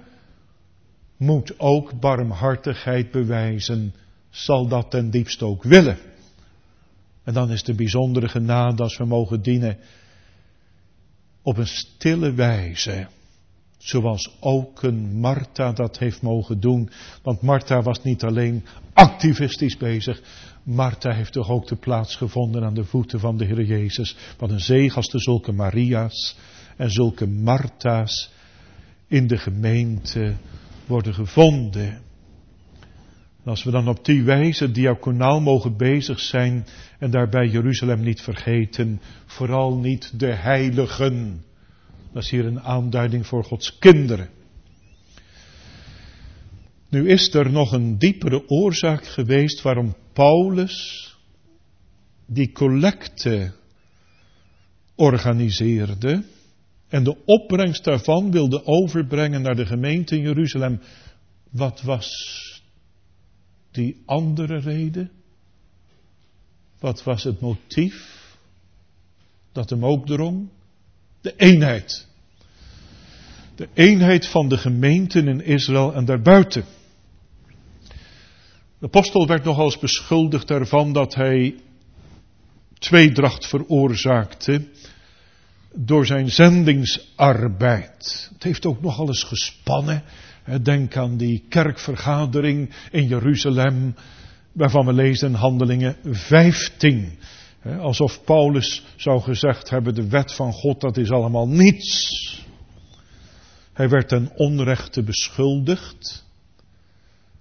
moet ook barmhartigheid bewijzen, zal dat ten diepste ook willen. En dan is de bijzondere genade als we mogen dienen op een stille wijze. Zoals ook een Martha dat heeft mogen doen. Want Martha was niet alleen activistisch bezig. Martha heeft toch ook de plaats gevonden aan de voeten van de Heer Jezus. Wat een zegen als er zulke Maria's en zulke Martha's in de gemeente worden gevonden als we dan op die wijze diaconaal mogen bezig zijn en daarbij Jeruzalem niet vergeten, vooral niet de heiligen. Dat is hier een aanduiding voor Gods kinderen. Nu is er nog een diepere oorzaak geweest waarom Paulus die collecte organiseerde en de opbrengst daarvan wilde overbrengen naar de gemeente in Jeruzalem. Wat was die andere reden? Wat was het motief dat hem ook drong? De eenheid. De eenheid van de gemeenten in Israël en daarbuiten. De apostel werd nogal eens beschuldigd ervan dat hij tweedracht veroorzaakte door zijn zendingsarbeid. Het heeft ook nogal eens gespannen Denk aan die kerkvergadering in Jeruzalem, waarvan we lezen in Handelingen 15. Alsof Paulus zou gezegd hebben, de wet van God, dat is allemaal niets. Hij werd ten onrechte beschuldigd.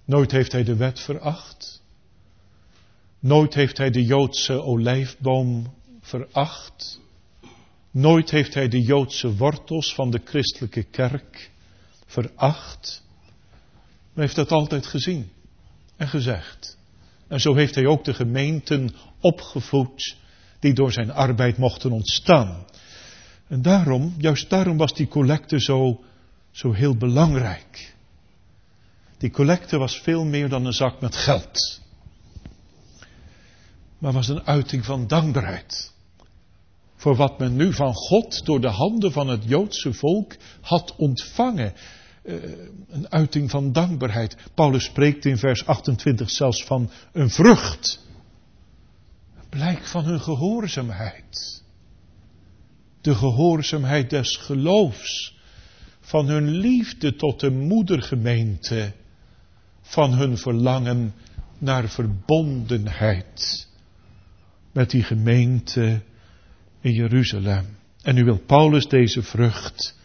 Nooit heeft hij de wet veracht. Nooit heeft hij de Joodse olijfboom veracht. Nooit heeft hij de Joodse wortels van de christelijke kerk veracht. Hij heeft dat altijd gezien en gezegd. En zo heeft hij ook de gemeenten opgevoed die door zijn arbeid mochten ontstaan. En daarom, juist daarom was die collecte zo, zo heel belangrijk. Die collecte was veel meer dan een zak met geld. Maar was een uiting van dankbaarheid. Voor wat men nu van God door de handen van het Joodse volk had ontvangen. Eh, een uiting van dankbaarheid. Paulus spreekt in vers 28 zelfs van een vrucht. Blijk van hun gehoorzaamheid. De gehoorzaamheid des geloofs. Van hun liefde tot de moedergemeente. Van hun verlangen naar verbondenheid. Met die gemeente in Jeruzalem. En nu wil Paulus deze vrucht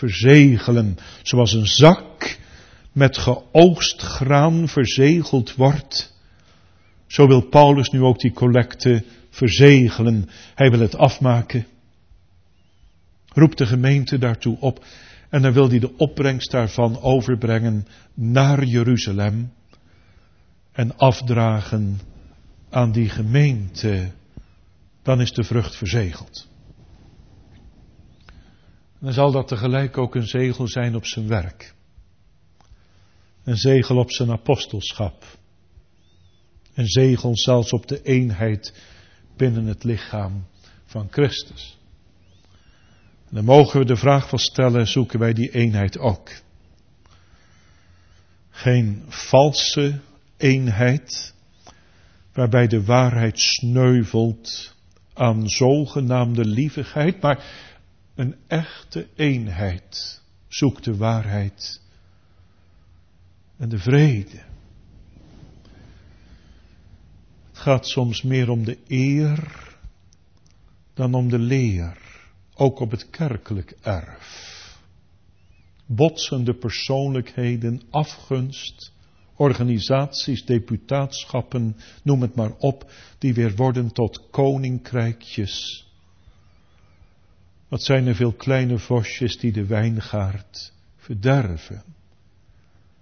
verzegelen, zoals een zak met geoogst graan verzegeld wordt. Zo wil Paulus nu ook die collecte verzegelen. Hij wil het afmaken. Roept de gemeente daartoe op. En dan wil hij de opbrengst daarvan overbrengen naar Jeruzalem. En afdragen aan die gemeente. Dan is de vrucht verzegeld dan zal dat tegelijk ook een zegel zijn op zijn werk. Een zegel op zijn apostelschap. Een zegel zelfs op de eenheid binnen het lichaam van Christus. En dan mogen we de vraag wel stellen, zoeken wij die eenheid ook? Geen valse eenheid, waarbij de waarheid sneuvelt aan zogenaamde lievigheid, maar een echte eenheid zoekt de waarheid en de vrede. Het gaat soms meer om de eer dan om de leer, ook op het kerkelijk erf. Botsende persoonlijkheden, afgunst, organisaties, deputaatschappen, noem het maar op, die weer worden tot koninkrijkjes wat zijn er veel kleine vosjes die de wijngaard verderven.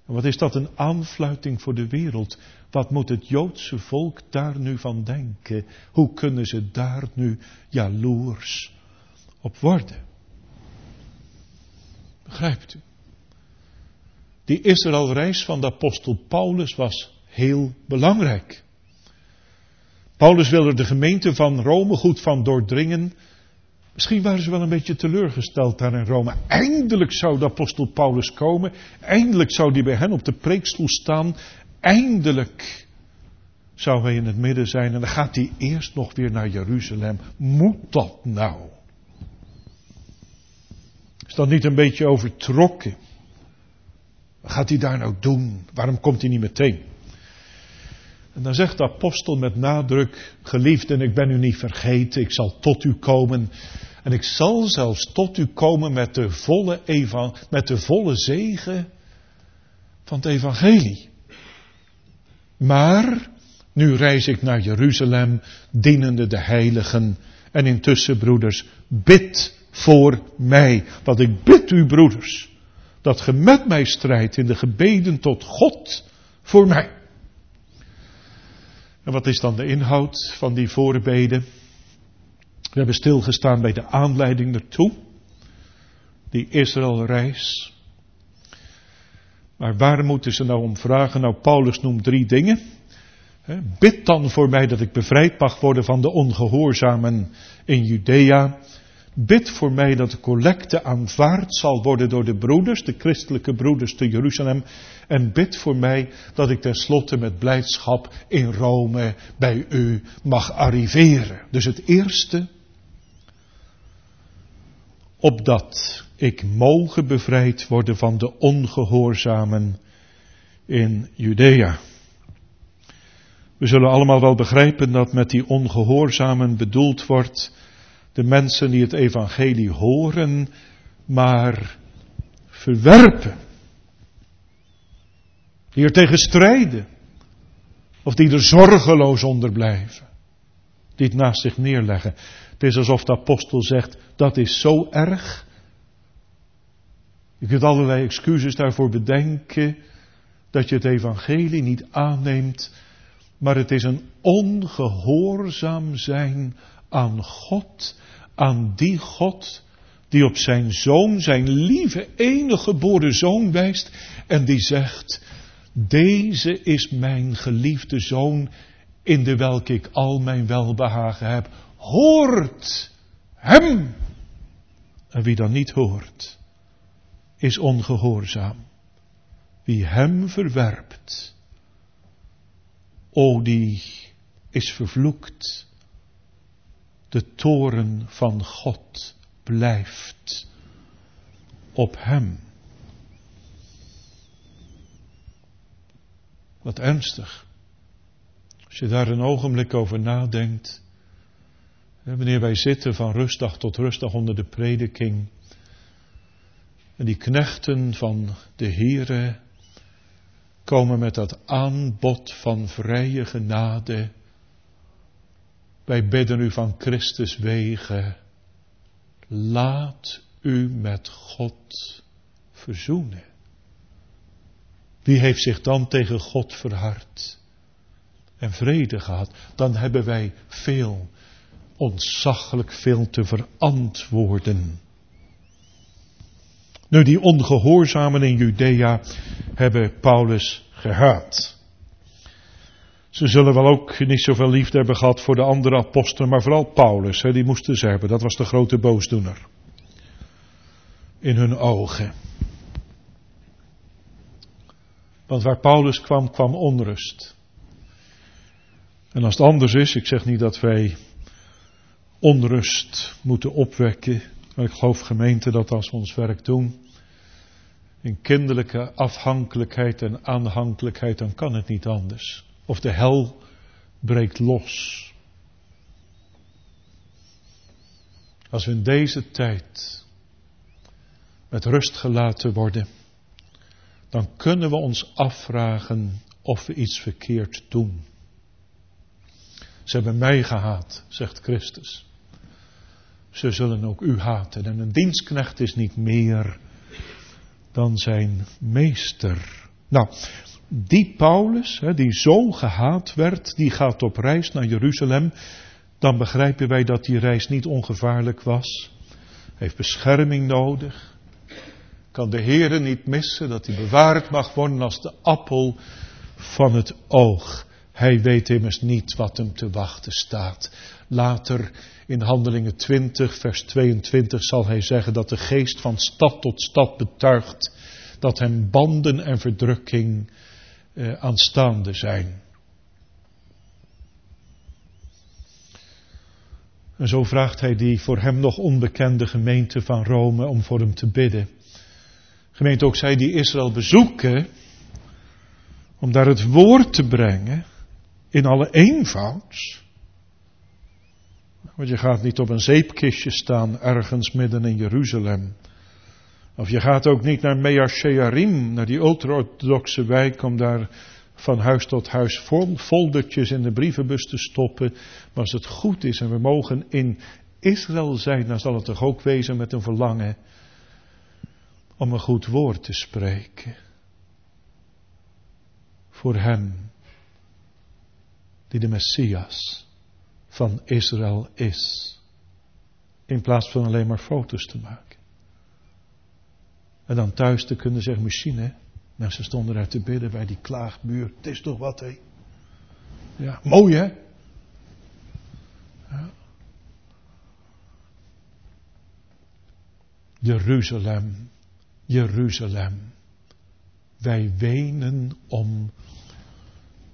En wat is dat een aanfluiting voor de wereld? Wat moet het Joodse volk daar nu van denken? Hoe kunnen ze daar nu jaloers op worden? Begrijpt u? Die Israëlreis van de apostel Paulus was heel belangrijk. Paulus wilde de gemeente van Rome goed van doordringen Misschien waren ze wel een beetje teleurgesteld daar in Rome. Eindelijk zou de apostel Paulus komen. Eindelijk zou hij bij hen op de preekstoel staan. Eindelijk zou hij in het midden zijn. En dan gaat hij eerst nog weer naar Jeruzalem. Moet dat nou? Is dat niet een beetje overtrokken? Wat gaat hij daar nou doen? Waarom komt hij niet meteen? En dan zegt de apostel met nadruk, geliefden, ik ben u niet vergeten, ik zal tot u komen. En ik zal zelfs tot u komen met de volle, met de volle zegen van het evangelie. Maar, nu reis ik naar Jeruzalem, dienende de heiligen. En intussen, broeders, bid voor mij. Want ik bid u, broeders, dat ge met mij strijdt in de gebeden tot God voor mij. En wat is dan de inhoud van die voorbeden? Hebben stilgestaan bij de aanleiding ertoe. Die Israëlreis. Maar waar moeten ze nou om vragen? Nou, Paulus noemt drie dingen. Bid dan voor mij dat ik bevrijd mag worden van de ongehoorzamen in Judea. Bid voor mij dat de collecte aanvaard zal worden door de broeders, de christelijke broeders te Jeruzalem. En bid voor mij dat ik tenslotte met blijdschap in Rome bij u mag arriveren. Dus het eerste, opdat ik mogen bevrijd worden van de ongehoorzamen in Judea. We zullen allemaal wel begrijpen dat met die ongehoorzamen bedoeld wordt de mensen die het evangelie horen, maar verwerpen. Die er tegen strijden. Of die er zorgeloos onder blijven. Die het naast zich neerleggen. Het is alsof de apostel zegt, dat is zo erg. Je kunt allerlei excuses daarvoor bedenken. Dat je het evangelie niet aanneemt. Maar het is een ongehoorzaam zijn aan God. Aan die God die op zijn zoon, zijn lieve enige geboren zoon wijst en die zegt, deze is mijn geliefde zoon in de welke ik al mijn welbehagen heb. Hoort hem! En wie dan niet hoort, is ongehoorzaam. Wie hem verwerpt, o die is vervloekt. De toren van God blijft op hem. Wat ernstig. Als je daar een ogenblik over nadenkt. Wanneer wij zitten van rustdag tot rustdag onder de prediking. En die knechten van de Here komen met dat aanbod van vrije genade. Wij bidden u van Christus wegen. Laat u met God verzoenen. Wie heeft zich dan tegen God verhard en vrede gehad? Dan hebben wij veel, ontzaglijk veel te verantwoorden. Nu, die ongehoorzamen in Judea hebben Paulus gehaat. Ze zullen wel ook niet zoveel liefde hebben gehad voor de andere apostelen, maar vooral Paulus, hè, die moesten ze hebben. Dat was de grote boosdoener. In hun ogen. Want waar Paulus kwam, kwam onrust. En als het anders is, ik zeg niet dat wij onrust moeten opwekken, ik geloof gemeente dat als we ons werk doen, in kinderlijke afhankelijkheid en aanhankelijkheid, dan kan het niet anders. Of de hel breekt los. Als we in deze tijd met rust gelaten worden, dan kunnen we ons afvragen of we iets verkeerd doen. Ze hebben mij gehaat, zegt Christus. Ze zullen ook u haten. En een dienstknecht is niet meer dan zijn meester. Nou, die Paulus, die zo gehaat werd, die gaat op reis naar Jeruzalem. Dan begrijpen wij dat die reis niet ongevaarlijk was. Heeft bescherming nodig. Kan de Heere niet missen dat hij bewaard mag worden als de appel van het oog. Hij weet immers niet wat hem te wachten staat. Later in Handelingen 20, vers 22 zal hij zeggen dat de geest van stad tot stad betuigt dat hem banden en verdrukking eh, aanstaande zijn. En zo vraagt hij die voor hem nog onbekende gemeente van Rome om voor hem te bidden. Gemeente ook zij die Israël bezoeken, om daar het woord te brengen in alle eenvoud. Want je gaat niet op een zeepkistje staan ergens midden in Jeruzalem. Of je gaat ook niet naar Mea Shearim, naar die ultra-orthodoxe wijk, om daar van huis tot huis foldertjes in de brievenbus te stoppen. Maar als het goed is en we mogen in Israël zijn, dan zal het toch ook wezen met een verlangen om een goed woord te spreken. Voor hem die de Messias van Israël is. In plaats van alleen maar foto's te maken. En dan thuis te kunnen zeggen, misschien Mensen stonden daar te bidden bij die klaagmuur. Het is toch wat, hé? Ja, mooi hè? Ja. Jeruzalem, Jeruzalem. Wij wenen om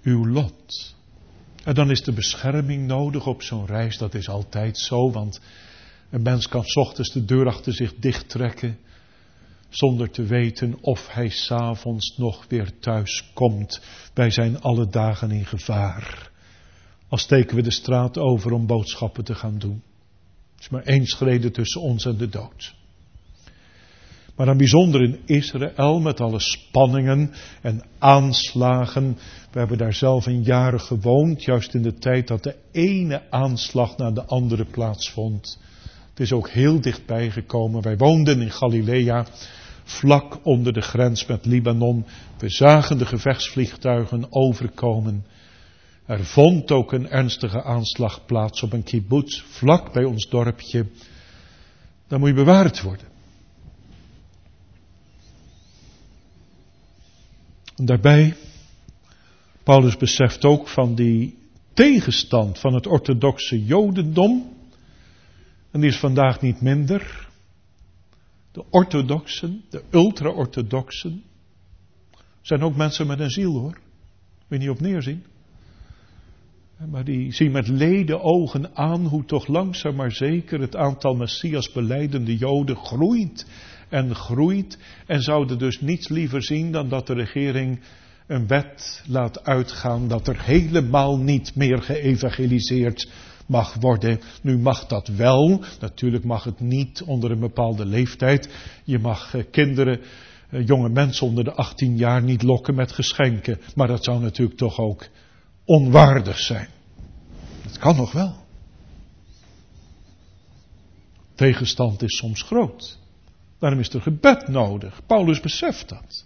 uw lot. En dan is de bescherming nodig op zo'n reis. Dat is altijd zo, want een mens kan ochtends de deur achter zich dicht trekken zonder te weten of hij s'avonds nog weer thuis komt. Wij zijn alle dagen in gevaar. Al steken we de straat over om boodschappen te gaan doen. Het is maar één schrede tussen ons en de dood. Maar dan bijzonder in Israël met alle spanningen en aanslagen. We hebben daar zelf een jaren gewoond, juist in de tijd dat de ene aanslag naar de andere plaatsvond. Het is ook heel dichtbij gekomen. Wij woonden in Galilea, vlak onder de grens met Libanon. We zagen de gevechtsvliegtuigen overkomen. Er vond ook een ernstige aanslag plaats op een kibbutz, vlak bij ons dorpje. Dan moet je bewaard worden. Daarbij, Paulus beseft ook van die tegenstand van het orthodoxe Jodendom. En die is vandaag niet minder. De orthodoxen, de ultra-orthodoxen, zijn ook mensen met een ziel hoor. Wil je niet op neerzien? Maar die zien met leden ogen aan hoe toch langzaam maar zeker het aantal Messias beleidende Joden groeit en groeit. En zouden dus niets liever zien dan dat de regering een wet laat uitgaan dat er helemaal niet meer geëvangeliseerd mag worden. Nu mag dat wel, natuurlijk mag het niet onder een bepaalde leeftijd. Je mag eh, kinderen, eh, jonge mensen onder de 18 jaar niet lokken met geschenken. Maar dat zou natuurlijk toch ook onwaardig zijn. Het kan nog wel. Tegenstand is soms groot. Daarom is er gebed nodig. Paulus beseft dat.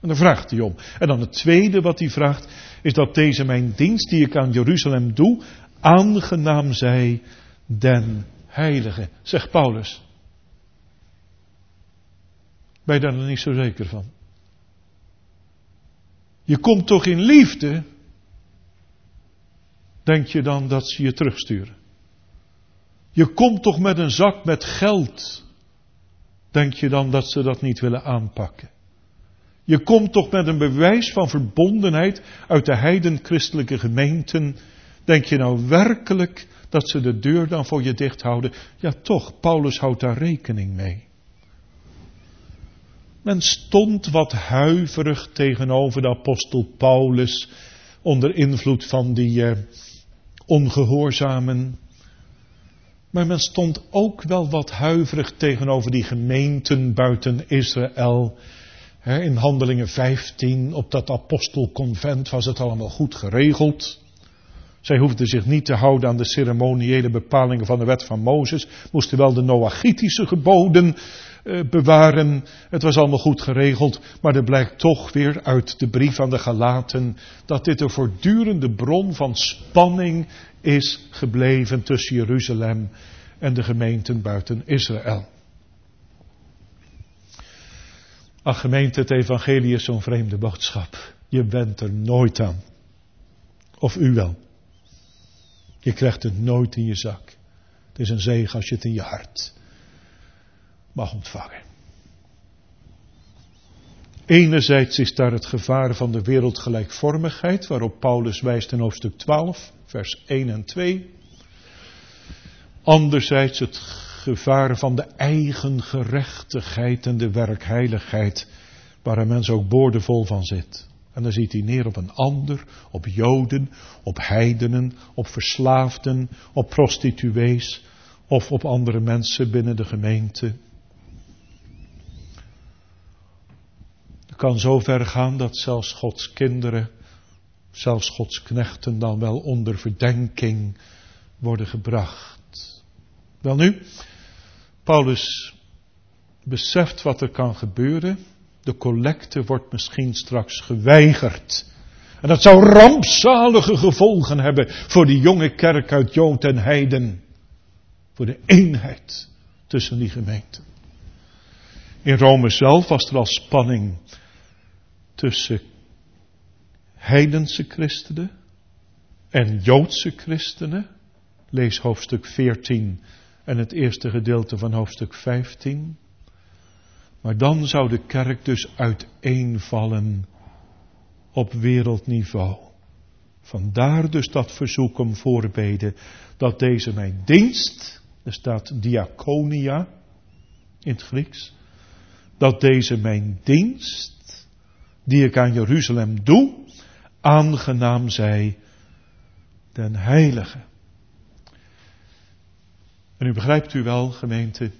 En dan vraagt hij om. En dan het tweede wat hij vraagt, is dat deze mijn dienst die ik aan Jeruzalem doe, aangenaam zij den heilige. Zegt Paulus. Ben je daar nog niet zo zeker van? Je komt toch in liefde denk je dan dat ze je terugsturen? Je komt toch met een zak met geld. Denk je dan dat ze dat niet willen aanpakken? Je komt toch met een bewijs van verbondenheid uit de heidenchristelijke gemeenten. Denk je nou werkelijk dat ze de deur dan voor je dicht houden? Ja, toch, Paulus houdt daar rekening mee. Men stond wat huiverig tegenover de apostel Paulus onder invloed van die uh, ongehoorzamen. Maar men stond ook wel wat huiverig tegenover die gemeenten buiten Israël. in Handelingen 15, op dat apostelconvent, was het allemaal goed geregeld. Zij hoefden zich niet te houden aan de ceremoniële bepalingen van de wet van Mozes, moesten wel de Noachitische geboden eh, bewaren. Het was allemaal goed geregeld, maar er blijkt toch weer uit de brief aan de Galaten dat dit een voortdurende bron van spanning is gebleven tussen Jeruzalem en de gemeenten buiten Israël. Ach gemeente, het evangelie is zo'n vreemde boodschap. Je bent er nooit aan. Of u wel. Je krijgt het nooit in je zak. Het is een zegen als je het in je hart mag ontvangen. Enerzijds is daar het gevaar van de wereldgelijkvormigheid, waarop Paulus wijst in hoofdstuk 12, vers 1 en 2. Anderzijds het gevaar van de eigen gerechtigheid en de werkheiligheid, waar een mens ook boordevol van zit. En dan ziet hij neer op een ander, op joden, op heidenen, op verslaafden, op prostituees of op andere mensen binnen de gemeente. Het kan zo ver gaan dat zelfs Gods kinderen, zelfs Gods knechten dan wel onder verdenking worden gebracht. Wel nu, Paulus beseft wat er kan gebeuren de collecte wordt misschien straks geweigerd. En dat zou rampzalige gevolgen hebben voor die jonge kerk uit Jood en Heiden. Voor de eenheid tussen die gemeenten. In Rome zelf was er al spanning tussen heidense christenen en Joodse christenen. Lees hoofdstuk 14 en het eerste gedeelte van hoofdstuk 15. Maar dan zou de kerk dus uiteenvallen op wereldniveau. Vandaar dus dat verzoek om voorbeden dat deze mijn dienst, er staat diaconia in het Grieks, dat deze mijn dienst, die ik aan Jeruzalem doe, aangenaam zij den Heilige. En u begrijpt u wel, gemeente,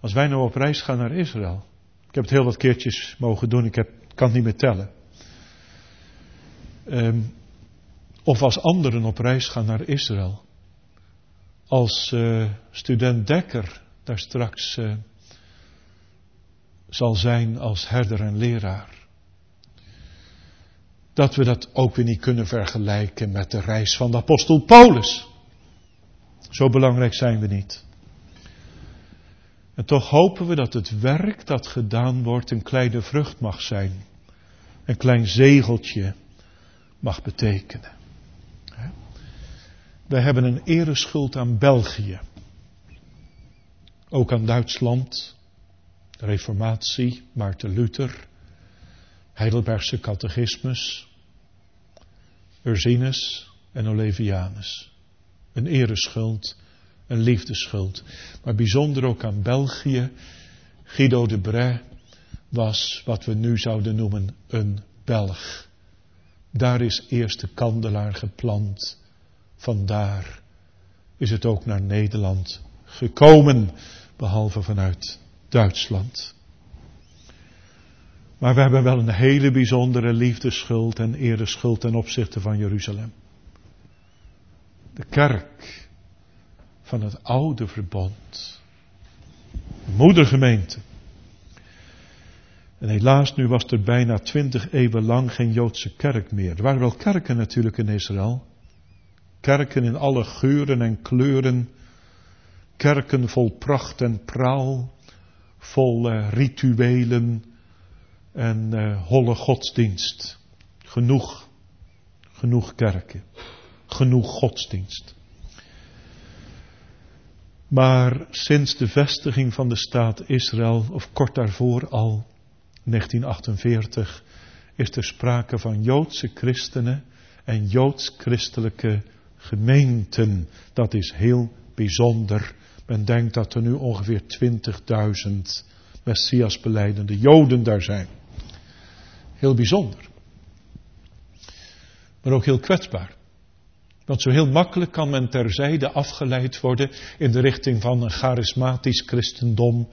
Als wij nou op reis gaan naar Israël. Ik heb het heel wat keertjes mogen doen, ik heb, kan het niet meer tellen. Um, of als anderen op reis gaan naar Israël. Als uh, student Dekker daar straks uh, zal zijn als herder en leraar. Dat we dat ook weer niet kunnen vergelijken met de reis van de apostel Paulus. Zo belangrijk zijn we niet. En toch hopen we dat het werk dat gedaan wordt een kleine vrucht mag zijn. Een klein zegeltje mag betekenen. Wij hebben een ereschuld aan België. Ook aan Duitsland, de Reformatie, Maarten Luther, Heidelbergse catechismus, Ursinus en Olevianus. Een ereschuld, een liefdeschuld. Maar bijzonder ook aan België. Guido de Bray was wat we nu zouden noemen een Belg. Daar is eerst de kandelaar geplant. Vandaar is het ook naar Nederland gekomen, behalve vanuit Duitsland. Maar we hebben wel een hele bijzondere liefdeschuld en ereschuld ten opzichte van Jeruzalem. De kerk van het oude verbond. De moedergemeente. En helaas, nu was er bijna twintig eeuwen lang geen Joodse kerk meer. Er waren wel kerken natuurlijk in Israël. Kerken in alle geuren en kleuren. Kerken vol pracht en praal. Vol uh, rituelen en uh, holle godsdienst. Genoeg. Genoeg kerken. Genoeg godsdienst. Maar sinds de vestiging van de staat Israël, of kort daarvoor al, 1948, is er sprake van Joodse christenen en Joods-christelijke gemeenten. Dat is heel bijzonder. Men denkt dat er nu ongeveer 20.000 Messias Joden daar zijn. Heel bijzonder. Maar ook heel kwetsbaar. Want zo heel makkelijk kan men terzijde afgeleid worden in de richting van een charismatisch christendom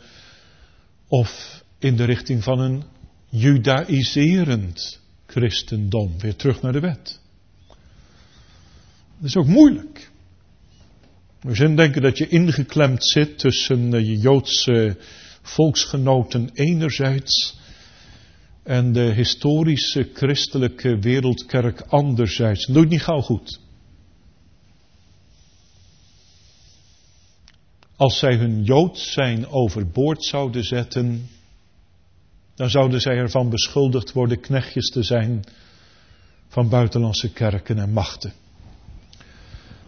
of in de richting van een judaïserend christendom, weer terug naar de wet. Dat is ook moeilijk. We zijn denken dat je ingeklemd zit tussen eh, je Joodse volksgenoten enerzijds en de historische christelijke wereldkerk anderzijds. Doet niet gauw goed. Als zij hun Jood zijn overboord zouden zetten, dan zouden zij ervan beschuldigd worden knechtjes te zijn van buitenlandse kerken en machten.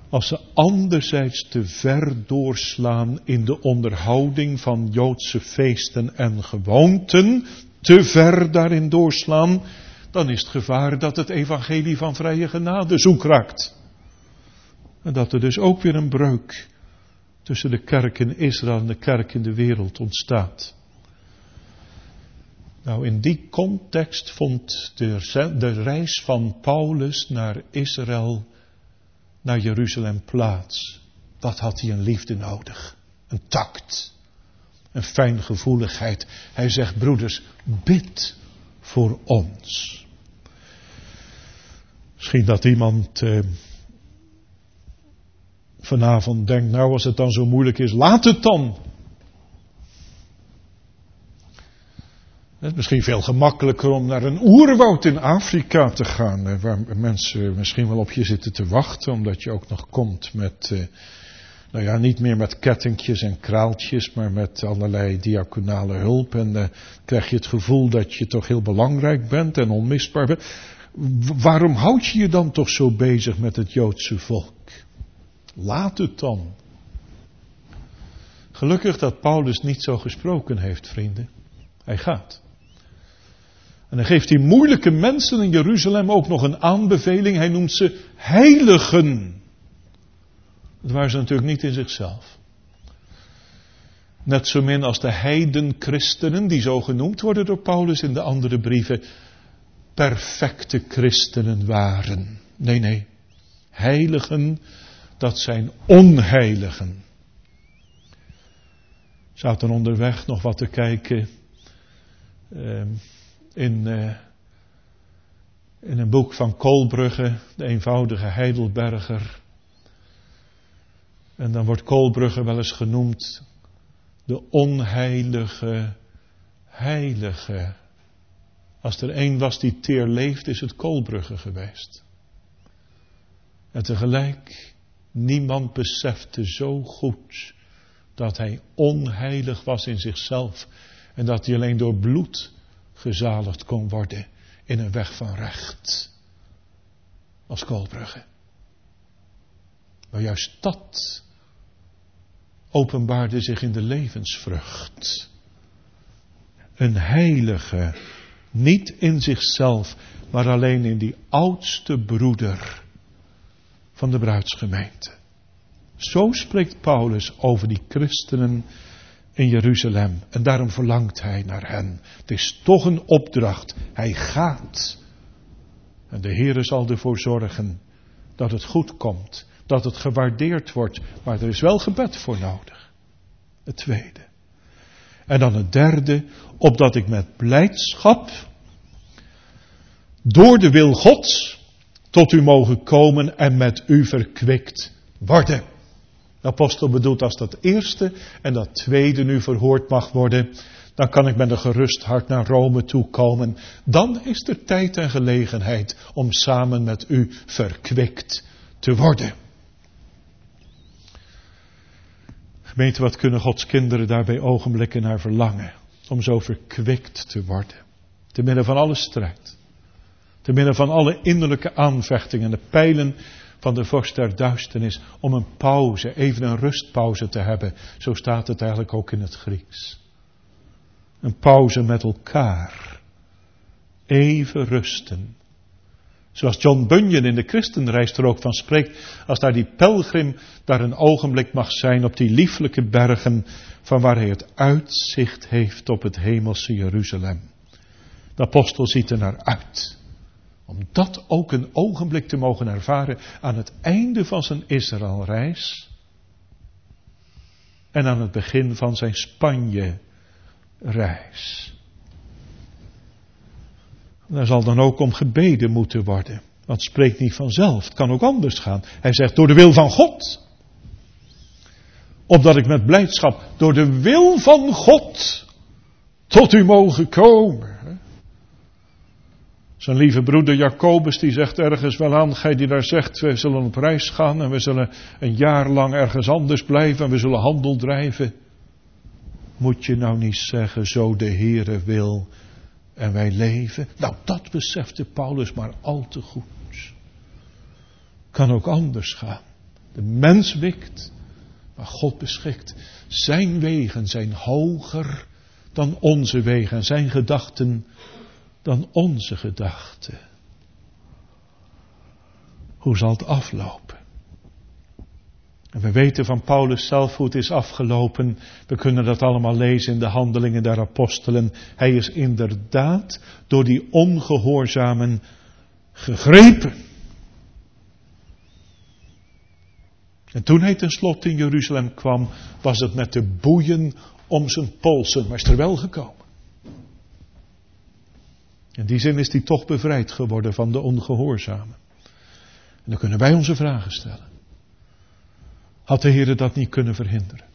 Als ze anderzijds te ver doorslaan in de onderhouding van Joodse feesten en gewoonten, te ver daarin doorslaan, dan is het gevaar dat het evangelie van vrije genade zoek raakt. En dat er dus ook weer een breuk tussen de kerk in Israël en de kerk in de wereld ontstaat. Nou, in die context vond de, de reis van Paulus naar Israël, naar Jeruzalem plaats. Wat had hij een liefde nodig? Een tact, een fijngevoeligheid. Hij zegt, broeders, bid voor ons. Misschien dat iemand eh, vanavond denkt, nou als het dan zo moeilijk is, laat het dan. Het is misschien veel gemakkelijker om naar een oerwoud in Afrika te gaan, waar mensen misschien wel op je zitten te wachten, omdat je ook nog komt met, eh, nou ja, niet meer met kettingjes en kraaltjes, maar met allerlei diaconale hulp. En dan krijg je het gevoel dat je toch heel belangrijk bent en onmisbaar bent. Waarom houd je je dan toch zo bezig met het Joodse volk? Laat het dan. Gelukkig dat Paulus niet zo gesproken heeft, vrienden. Hij gaat. En hij geeft die moeilijke mensen in Jeruzalem ook nog een aanbeveling. Hij noemt ze heiligen. Dat waren ze natuurlijk niet in zichzelf. Net zo min als de heidenchristenen, die zo genoemd worden door Paulus in de andere brieven, perfecte christenen waren. Nee, nee. Heiligen, dat zijn onheiligen. Zaten onderweg nog wat te kijken ehm, in, eh, in een boek van Koolbrugge, de eenvoudige Heidelberger. En dan wordt Koolbrugge wel eens genoemd de onheilige heilige. Als er één was die teer leeft, is het Koolbrugge geweest. En tegelijk, niemand besefte zo goed dat hij onheilig was in zichzelf en dat hij alleen door bloed gezaligd kon worden in een weg van recht. Als Koolbrugge. Maar juist dat openbaarde zich in de levensvrucht. Een heilige, niet in zichzelf, maar alleen in die oudste broeder van de bruidsgemeente. Zo spreekt Paulus over die christenen in Jeruzalem. En daarom verlangt hij naar hen. Het is toch een opdracht. Hij gaat. En de Heer zal ervoor zorgen dat het goed komt. Dat het gewaardeerd wordt. Maar er is wel gebed voor nodig. Het tweede. En dan het derde. Opdat ik met blijdschap. Door de wil Gods. Tot u mogen komen en met u verkwikt worden. De apostel bedoelt als dat eerste en dat tweede nu verhoord mag worden, dan kan ik met een gerust hart naar Rome toe komen. Dan is er tijd en gelegenheid om samen met u verkwikt te worden. Gemeente, wat kunnen Gods kinderen daarbij ogenblikken naar verlangen? Om zo verkwikt te worden. Te midden van alle strijd. Te midden van alle innerlijke aanvechtingen, de pijlen van de vorst der duisternis om een pauze, even een rustpauze te hebben. Zo staat het eigenlijk ook in het Grieks. Een pauze met elkaar. Even rusten. Zoals John Bunyan in de christenreis er ook van spreekt, als daar die pelgrim daar een ogenblik mag zijn op die lieflijke bergen van waar hij het uitzicht heeft op het hemelse Jeruzalem. De apostel ziet er naar uit. Om dat ook een ogenblik te mogen ervaren aan het einde van zijn Israëlreis. En aan het begin van zijn Spanje-reis. Daar zal dan ook om gebeden moeten worden. Want het spreekt niet vanzelf. Het kan ook anders gaan. Hij zegt door de wil van God. Opdat ik met blijdschap door de wil van God tot u mogen komen. Zijn lieve broeder Jacobus die zegt ergens wel aan, gij die daar zegt, we zullen op reis gaan en we zullen een jaar lang ergens anders blijven en we zullen handel drijven. Moet je nou niet zeggen, zo de Heere wil en wij leven? Nou, dat besefte Paulus maar al te goed. Kan ook anders gaan. De mens wikt, maar God beschikt. Zijn wegen zijn hoger dan onze wegen en zijn gedachten dan onze gedachten. Hoe zal het aflopen? En we weten van Paulus zelf hoe het is afgelopen. We kunnen dat allemaal lezen in de handelingen der apostelen. Hij is inderdaad door die ongehoorzamen gegrepen. En toen hij tenslotte in Jeruzalem kwam, was het met de boeien om zijn polsen, maar is er wel gekomen. In die zin is hij toch bevrijd geworden van de ongehoorzamen. En dan kunnen wij onze vragen stellen. Had de Heer dat niet kunnen verhinderen?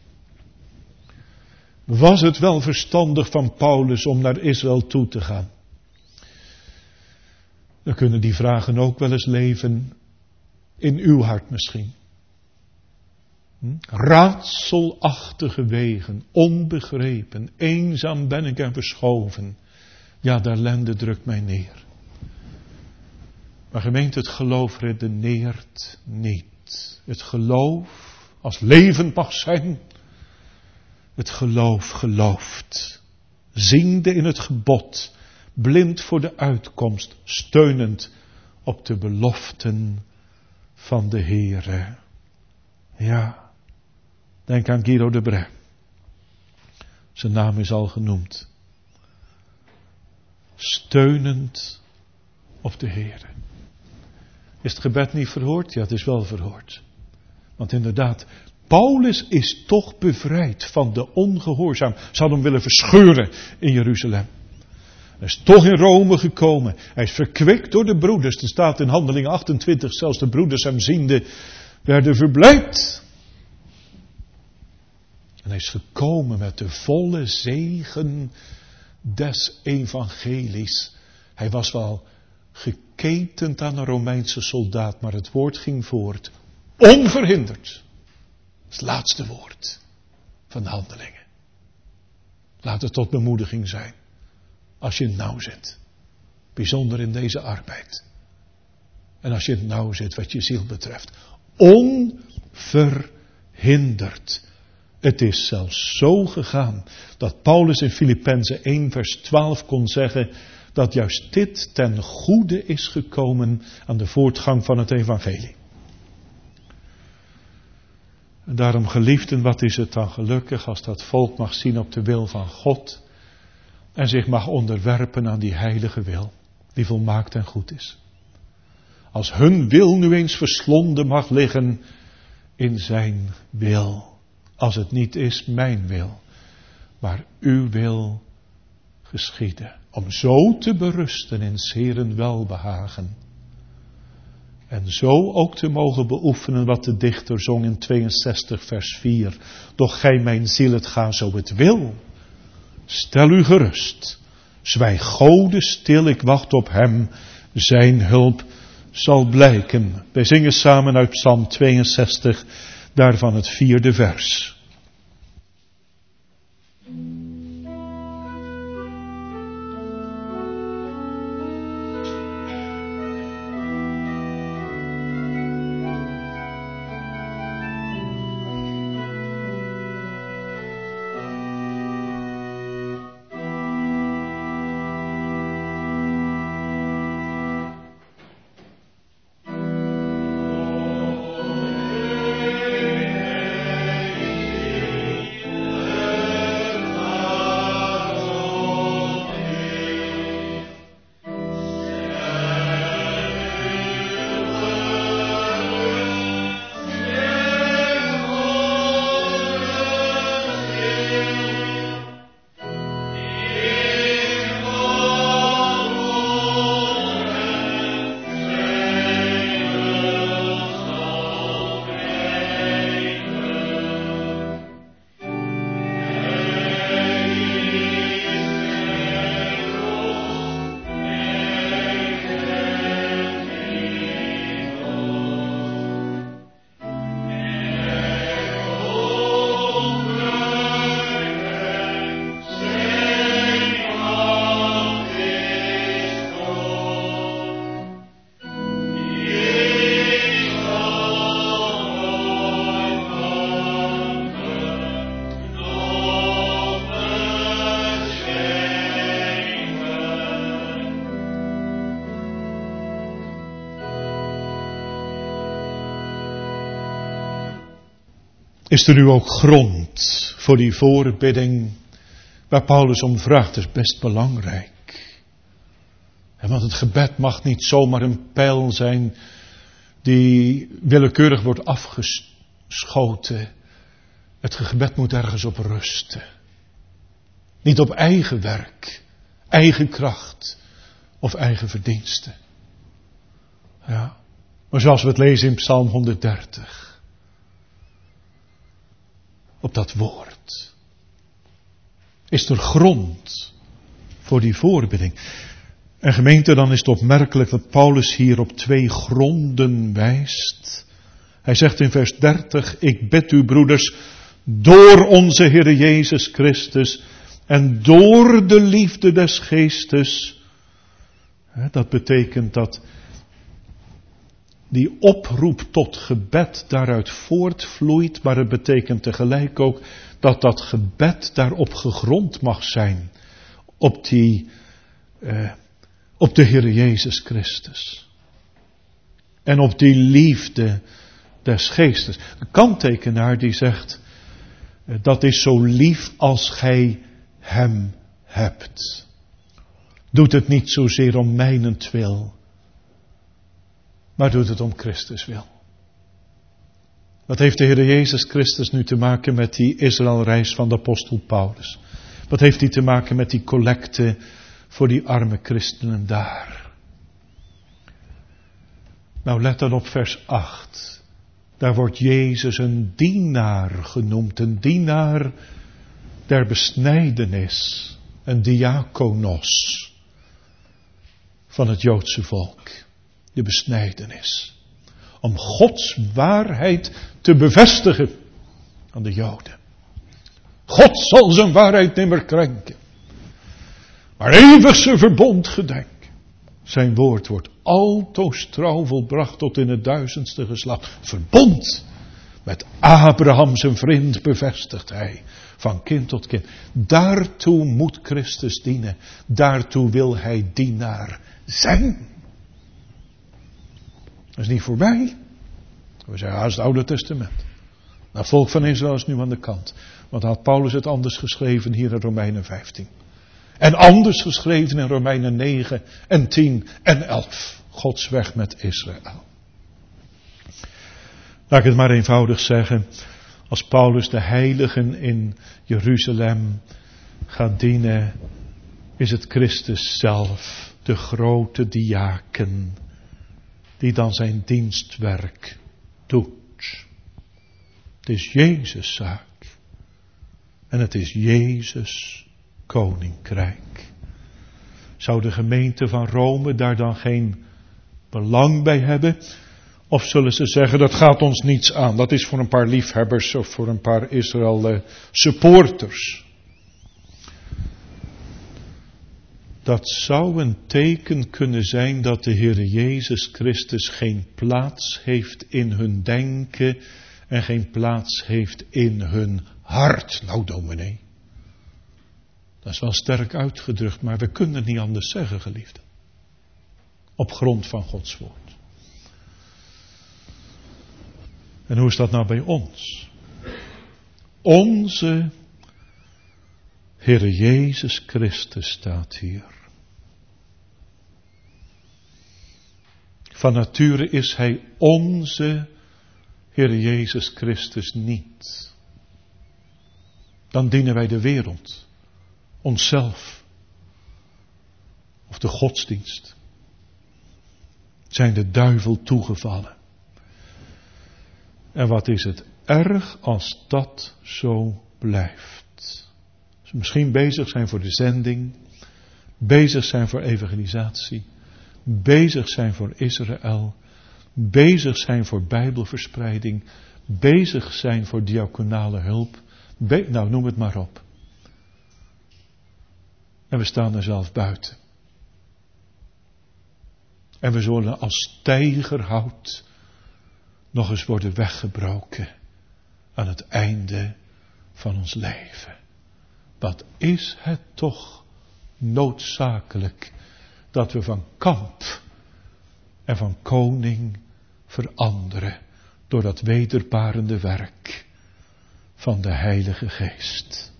Was het wel verstandig van Paulus om naar Israël toe te gaan? Dan kunnen die vragen ook wel eens leven in uw hart misschien. Hm? Raadselachtige wegen, onbegrepen, eenzaam ben ik en verschoven. Ja, de ellende drukt mij neer. Maar gemeente, het geloof redeneert niet. Het geloof, als levend mag zijn, het geloof gelooft. Zingde in het gebod, blind voor de uitkomst, steunend op de beloften van de Heere. Ja, denk aan Guido de Bre. Zijn naam is al genoemd steunend op de Heer. Is het gebed niet verhoord? Ja, het is wel verhoord. Want inderdaad, Paulus is toch bevrijd van de ongehoorzaam. Ze hadden hem willen verscheuren in Jeruzalem. Hij is toch in Rome gekomen. Hij is verkwikt door de broeders. Er staat in handeling 28, zelfs de broeders hem ziende, werden verblijd. En hij is gekomen met de volle zegen des evangelies. Hij was wel geketend aan een Romeinse soldaat, maar het woord ging voort. Onverhinderd. Dat is het laatste woord van de handelingen. Laat het tot bemoediging zijn. Als je het nauw zit. Bijzonder in deze arbeid. En als je het nauw zit wat je ziel betreft. Onverhinderd. Het is zelfs zo gegaan dat Paulus in Filippenzen 1 vers 12 kon zeggen dat juist dit ten goede is gekomen aan de voortgang van het evangelie. En daarom geliefden, wat is het dan gelukkig als dat volk mag zien op de wil van God en zich mag onderwerpen aan die heilige wil, die volmaakt en goed is. Als hun wil nu eens verslonden mag liggen in zijn wil. Als het niet is mijn wil, maar uw wil geschieden. Om zo te berusten in Heren welbehagen. En zo ook te mogen beoefenen wat de dichter zong in 62 vers 4. Doch gij mijn ziel het ga zo het wil. Stel u gerust. Zwijg gode stil, ik wacht op hem. Zijn hulp zal blijken. Wij zingen samen uit Psalm 62, daarvan het vierde vers. Is er nu ook grond voor die voorbidding waar Paulus om vraagt? Is best belangrijk. En want het gebed mag niet zomaar een pijl zijn die willekeurig wordt afgeschoten. Het gebed moet ergens op rusten. Niet op eigen werk, eigen kracht of eigen verdiensten. Ja. Maar zoals we het lezen in Psalm 130 op dat woord? Is er grond voor die voorbidding? En gemeente, dan is het opmerkelijk dat Paulus hier op twee gronden wijst. Hij zegt in vers 30, ik bid u broeders, door onze Heer Jezus Christus en door de liefde des geestes. Dat betekent dat die oproep tot gebed daaruit voortvloeit, maar het betekent tegelijk ook dat dat gebed daarop gegrond mag zijn. Op die, eh, op de Heer Jezus Christus. En op die liefde des geestes. De kanttekenaar die zegt, eh, dat is zo lief als gij hem hebt. Doet het niet zozeer om mijnentwil, maar doet het om Christus wil. Wat heeft de Heer Jezus Christus nu te maken met die Israëlreis van de apostel Paulus? Wat heeft hij te maken met die collecte voor die arme christenen daar? Nou, let dan op vers 8. Daar wordt Jezus een dienaar genoemd, een dienaar der besnijdenis, een diakonos van het Joodse volk, de besnijdenis. Om Gods waarheid te bevestigen aan de Joden. God zal zijn waarheid nimmer krenken. Maar eeuwig zijn verbond gedenken. Zijn woord wordt altoos trouw volbracht tot in het duizendste geslacht. Verbond met Abraham zijn vriend bevestigt hij. Van kind tot kind. Daartoe moet Christus dienen. Daartoe wil hij dienaar zijn. Dat is niet voorbij. We zeggen, is het Oude Testament. Nou, volk van Israël is nu aan de kant. Want had Paulus het anders geschreven hier in Romeinen 15. En anders geschreven in Romeinen 9 en 10 en 11. Gods weg met Israël. Laat ik het maar eenvoudig zeggen. Als Paulus de heiligen in Jeruzalem gaat dienen, is het Christus zelf, de grote diaken, die dan zijn dienstwerk doet. Het is Jezus zaak. En het is Jezus koninkrijk. Zou de gemeente van Rome daar dan geen belang bij hebben? Of zullen ze zeggen, dat gaat ons niets aan. Dat is voor een paar liefhebbers of voor een paar Israël eh, supporters. Dat zou een teken kunnen zijn dat de Heer Jezus Christus geen plaats heeft in hun denken en geen plaats heeft in hun hart. Nou dominee. Dat is wel sterk uitgedrukt, maar we kunnen het niet anders zeggen, geliefde. Op grond van Gods woord. En hoe is dat nou bij ons? Onze Heere Jezus Christus staat hier. Van nature is Hij onze Heere Jezus Christus niet. Dan dienen wij de wereld, onszelf of de godsdienst. Zijn de duivel toegevallen. En wat is het erg als dat zo blijft. Misschien bezig zijn voor de zending, bezig zijn voor evangelisatie, bezig zijn voor Israël, bezig zijn voor bijbelverspreiding, bezig zijn voor diaconale hulp. nou, noem het maar op. En we staan er zelf buiten. En we zullen als tijgerhout nog eens worden weggebroken aan het einde van ons leven. Wat is het toch noodzakelijk dat we van kamp en van koning veranderen door dat wederbarende werk van de Heilige Geest.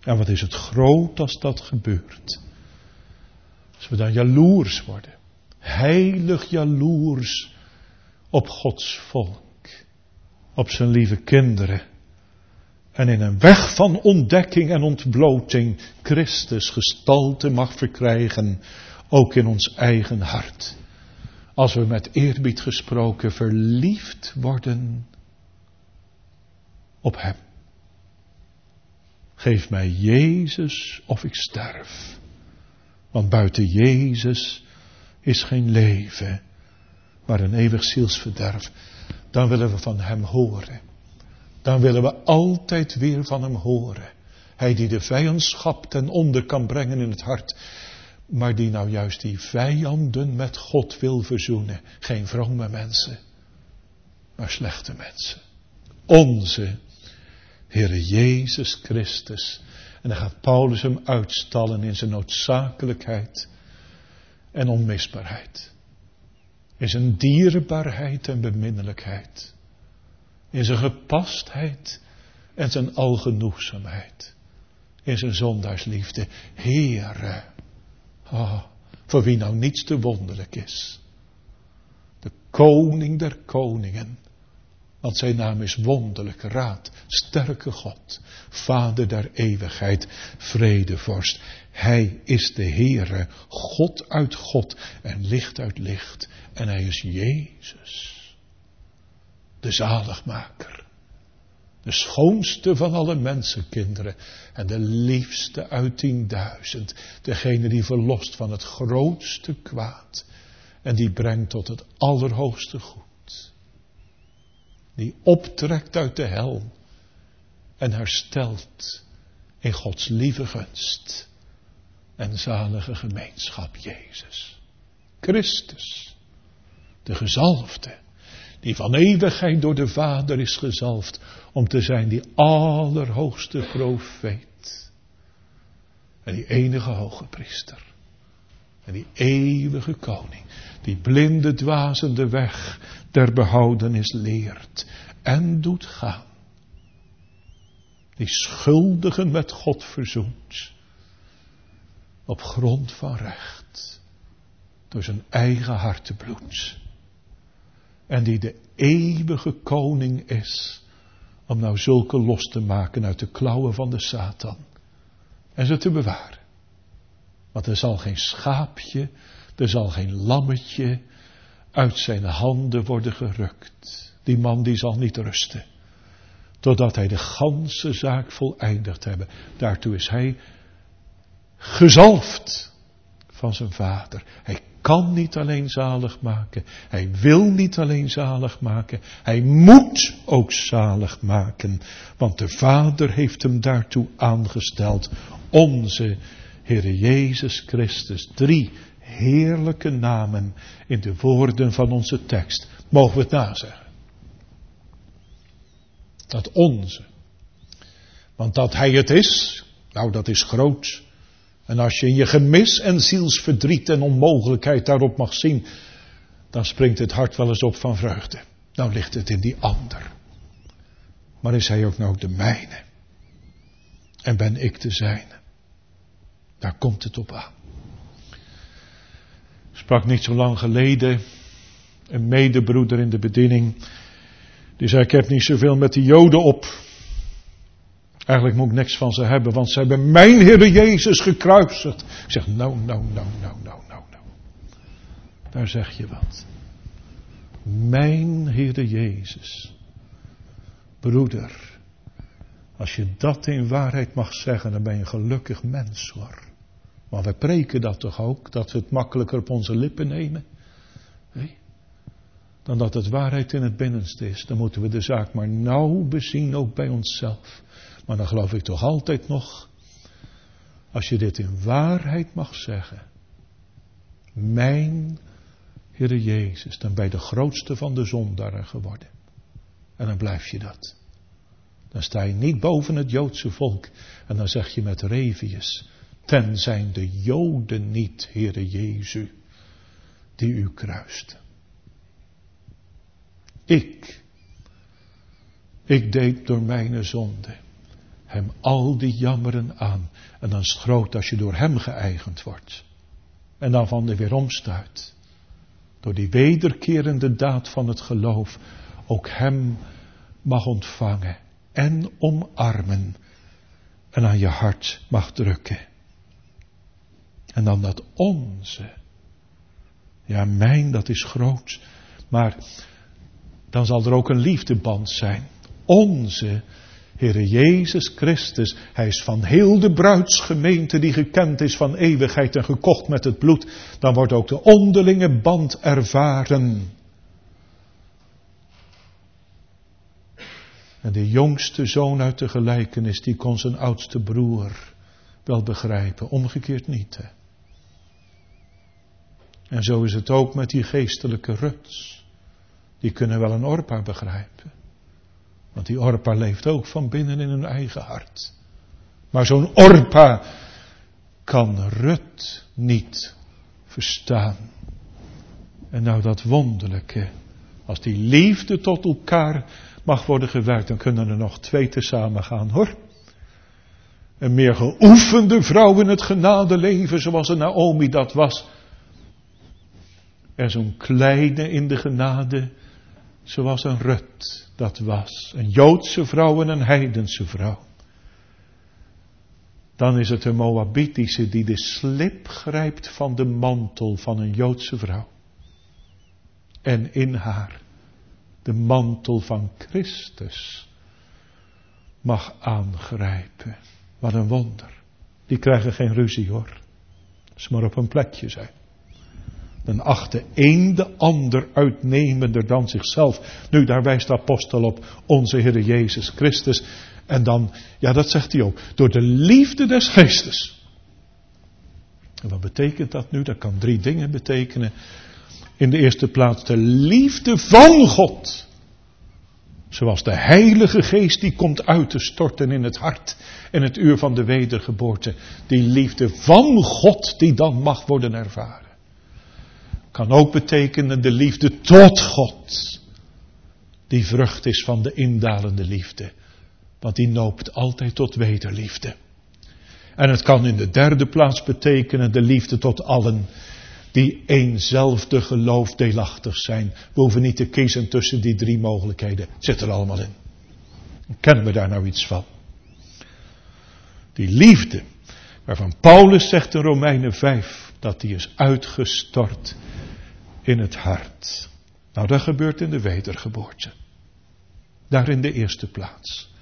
En wat is het groot als dat gebeurt. Als we dan jaloers worden, heilig jaloers op Gods volk, op zijn lieve kinderen. En in een weg van ontdekking en ontbloting Christus gestalte mag verkrijgen, ook in ons eigen hart. Als we met eerbied gesproken verliefd worden op Hem. Geef mij Jezus of ik sterf. Want buiten Jezus is geen leven maar een eeuwig zielsverderf, dan willen we van Hem horen. Dan willen we altijd weer van Hem horen. Hij die de vijandschap ten onder kan brengen in het hart, maar die nou juist die vijanden met God wil verzoenen. Geen vrome mensen, maar slechte mensen. Onze Heere Jezus Christus. En dan gaat Paulus hem uitstallen in zijn noodzakelijkheid en onmisbaarheid in zijn dierbaarheid en beminnelijkheid, in zijn gepastheid en zijn algenoegzaamheid, in zijn zondaarsliefde. Heere, oh, voor wie nou niets te wonderlijk is. De koning der koningen, Want zijn naam is wonderlijke raad, sterke God, Vader der eeuwigheid, vredevorst. Hij is de Heere, God uit God en licht uit licht. En hij is Jezus, de zaligmaker. De schoonste van alle mensenkinderen en de liefste uit tienduizend. Degene die verlost van het grootste kwaad en die brengt tot het allerhoogste goed. Die optrekt uit de hel en herstelt in Gods lieve gunst en zalige gemeenschap Jezus. Christus, de gezalfde, die van eeuwigheid door de Vader is gezalfd om te zijn die allerhoogste profeet. En die enige hoge priester. En die eeuwige koning, die blinde dwazende weg der behoudenis leert en doet gaan, die schuldigen met God verzoent op grond van recht door zijn eigen hartebloed en die de eeuwige koning is om nou zulke los te maken uit de klauwen van de Satan en ze te bewaren. Want er zal geen schaapje, er zal geen lammetje uit zijn handen worden gerukt. Die man die zal niet rusten. Totdat hij de ganse zaak voleindigd hebben. Daartoe is hij gezalfd van zijn vader. Hij kan niet alleen zalig maken. Hij wil niet alleen zalig maken. Hij moet ook zalig maken. Want de Vader heeft hem daartoe aangesteld. Onze Heere Jezus Christus. Drie heerlijke namen in de woorden van onze tekst. Mogen we het nazeggen? Dat onze. Want dat Hij het is, nou dat is groot. En als je in je gemis en zielsverdriet en onmogelijkheid daarop mag zien, dan springt het hart wel eens op van vreugde. Dan ligt het in die ander. Maar is hij ook nou de mijne? En ben ik de zijne? Daar komt het op aan. Sprak niet zo lang geleden een medebroeder in de bediening. Die zei: Ik heb niet zoveel met de Joden op. Eigenlijk moet ik niks van ze hebben, want ze hebben mijn Heer Jezus gekruisigd. Ik zeg, nou, nou, nou, nou, nou, nou, nou. Daar zeg je wat. Mijn Heer Jezus. Broeder, als je dat in waarheid mag zeggen, dan ben je een gelukkig mens hoor. Maar we preken dat toch ook, dat we het makkelijker op onze lippen nemen. Nee? Dan dat het waarheid in het binnenste is. Dan moeten we de zaak maar nauw bezien, ook bij onszelf. Maar dan geloof ik toch altijd nog, als je dit in waarheid mag zeggen, mijn Heere Jezus, dan ben je de grootste van de zondaren geworden. En dan blijf je dat. Dan sta je niet boven het Joodse volk en dan zeg je met Revius, ten zijn de Joden niet, Heere Jezus, die u kruisten. Ik, ik deed door mijn zonde hem al die jammeren aan. En dan is als je door hem geëigend wordt. En dan van de weeromstuit. Door die wederkerende daad van het geloof ook hem mag ontvangen en omarmen en aan je hart mag drukken. En dan dat onze. Ja, mijn, dat is groot. Maar dan zal er ook een liefdeband zijn. Onze Heere Jezus Christus, Hij is van heel de bruidsgemeente die gekend is van eeuwigheid en gekocht met het bloed, dan wordt ook de onderlinge band ervaren. En de jongste zoon uit de gelijkenis, die kon zijn oudste broer wel begrijpen, omgekeerd niet. Hè? En zo is het ook met die geestelijke ruts. Die kunnen wel een Orpa begrijpen. Want die Orpa leeft ook van binnen in hun eigen hart. Maar zo'n Orpa kan Rut niet verstaan. En nou dat wonderlijke. Als die liefde tot elkaar mag worden gewerkt, dan kunnen er nog twee tezamen gaan hoor. Een meer geoefende vrouw in het genadeleven zoals een Naomi dat was. En zo'n kleine in de genade zoals een Rut dat was, een Joodse vrouw en een heidense vrouw. Dan is het een Moabitische die de slip grijpt van de mantel van een Joodse vrouw. En in haar de mantel van Christus mag aangrijpen. Wat een wonder. Die krijgen geen ruzie hoor. Ze maar op een plekje zijn. Dan de een de ander uitnemender dan zichzelf. Nu, daar wijst de apostel op onze Heer Jezus Christus. En dan, ja dat zegt hij ook, door de liefde des geestes. En wat betekent dat nu? Dat kan drie dingen betekenen. In de eerste plaats de liefde van God. Zoals de Heilige Geest die komt uit te storten in het hart in het uur van de wedergeboorte. Die liefde van God die dan mag worden ervaren. Kan ook betekenen de liefde tot God. Die vrucht is van de indalende liefde. Want die noopt altijd tot wederliefde. En het kan in de derde plaats betekenen de liefde tot allen die eenzelfde geloof deelachtig zijn. We hoeven niet te kiezen tussen die drie mogelijkheden. Het zit er allemaal in. Kennen we daar nou iets van? Die liefde, waarvan Paulus zegt in Romeinen 5, dat die is uitgestort in het hart. Nou, dat gebeurt in de wedergeboorte. Daar in de eerste plaats.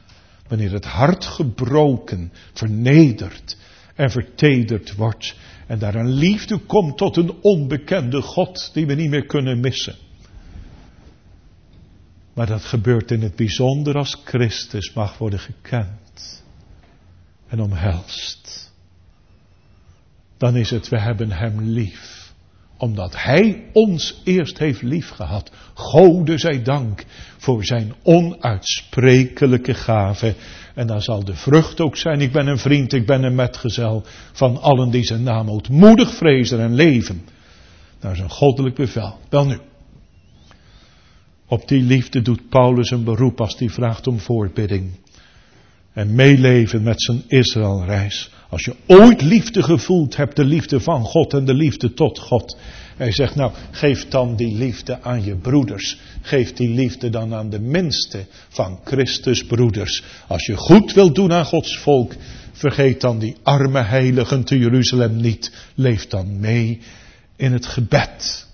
Wanneer het hart gebroken, vernederd en vertederd wordt. En daar een liefde komt tot een onbekende God die we niet meer kunnen missen. Maar dat gebeurt in het bijzonder als Christus mag worden gekend en omhelst. Dan is het, we hebben Hem lief omdat Hij ons eerst heeft liefgehad. Gode zij dank voor Zijn onuitsprekelijke gave. En dan zal de vrucht ook zijn, ik ben een vriend, ik ben een metgezel van allen die zijn naam ootmoedig vrezen en leven. Dat is een goddelijk bevel. Wel nu. Op die liefde doet Paulus een beroep als hij vraagt om voorbidding. En meeleven met zijn Israëlreis. Als je ooit liefde gevoeld hebt, de liefde van God en de liefde tot God. Hij zegt nou, geef dan die liefde aan je broeders. Geef die liefde dan aan de minste van Christus broeders. Als je goed wilt doen aan Gods volk, vergeet dan die arme heiligen te Jeruzalem niet. Leef dan mee in het gebed.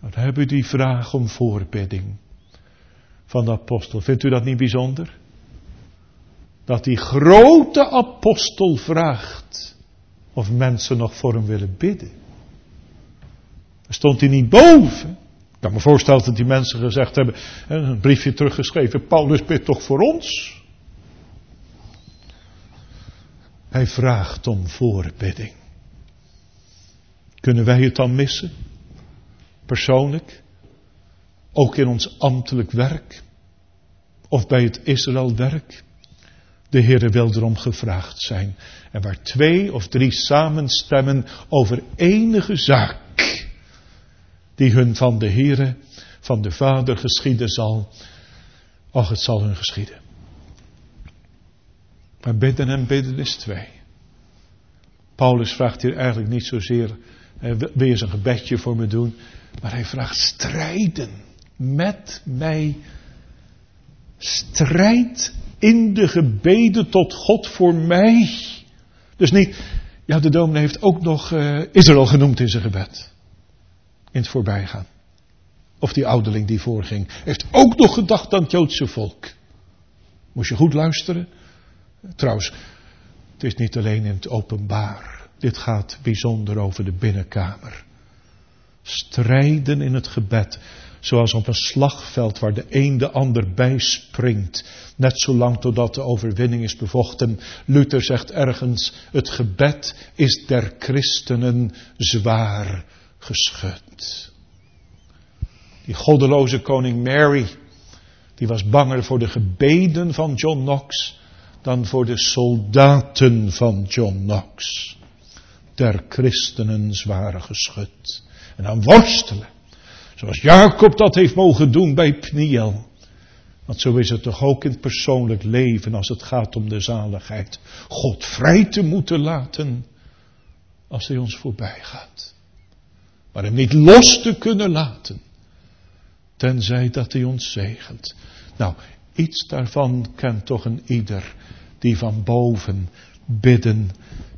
Dan hebben die vraag om voorbidding van de apostel. Vindt u dat niet bijzonder? Dat die grote apostel vraagt of mensen nog voor hem willen bidden. Stond hij niet boven. Ik kan me voorstellen dat die mensen gezegd hebben, een briefje teruggeschreven, Paulus bidt toch voor ons? Hij vraagt om voorbidding. Kunnen wij het dan missen? Persoonlijk? Ook in ons ambtelijk werk? Of bij het Israëlwerk? De Heere wil erom gevraagd zijn. En waar twee of drie samenstemmen over enige zaak, die hun van de Heere, van de Vader geschieden zal, och het zal hun geschieden. Maar bidden en bidden is twee. Paulus vraagt hier eigenlijk niet zozeer, wil je eens een gebedje voor me doen, maar hij vraagt strijden met mij. Strijd in de gebeden tot God voor mij. Dus niet, ja, de dominee heeft ook nog uh, Israël genoemd in zijn gebed. In het voorbijgaan. Of die ouderling die voorging, heeft ook nog gedacht aan het Joodse volk. Moest je goed luisteren? Trouwens, het is niet alleen in het openbaar. Dit gaat bijzonder over de binnenkamer. Strijden in het gebed. Zoals op een slagveld waar de een de ander bijspringt. Net zolang totdat de overwinning is bevochten. Luther zegt ergens, het gebed is der christenen zwaar geschud. Die goddeloze koning Mary, die was banger voor de gebeden van John Knox dan voor de soldaten van John Knox. Der christenen zwaar geschud. En dan worstelen. Zoals Jacob dat heeft mogen doen bij Pniel. Want zo is het toch ook in het persoonlijk leven als het gaat om de zaligheid. God vrij te moeten laten als hij ons voorbij gaat. Maar hem niet los te kunnen laten tenzij dat hij ons zegent. Nou, iets daarvan kent toch een ieder die van boven bidden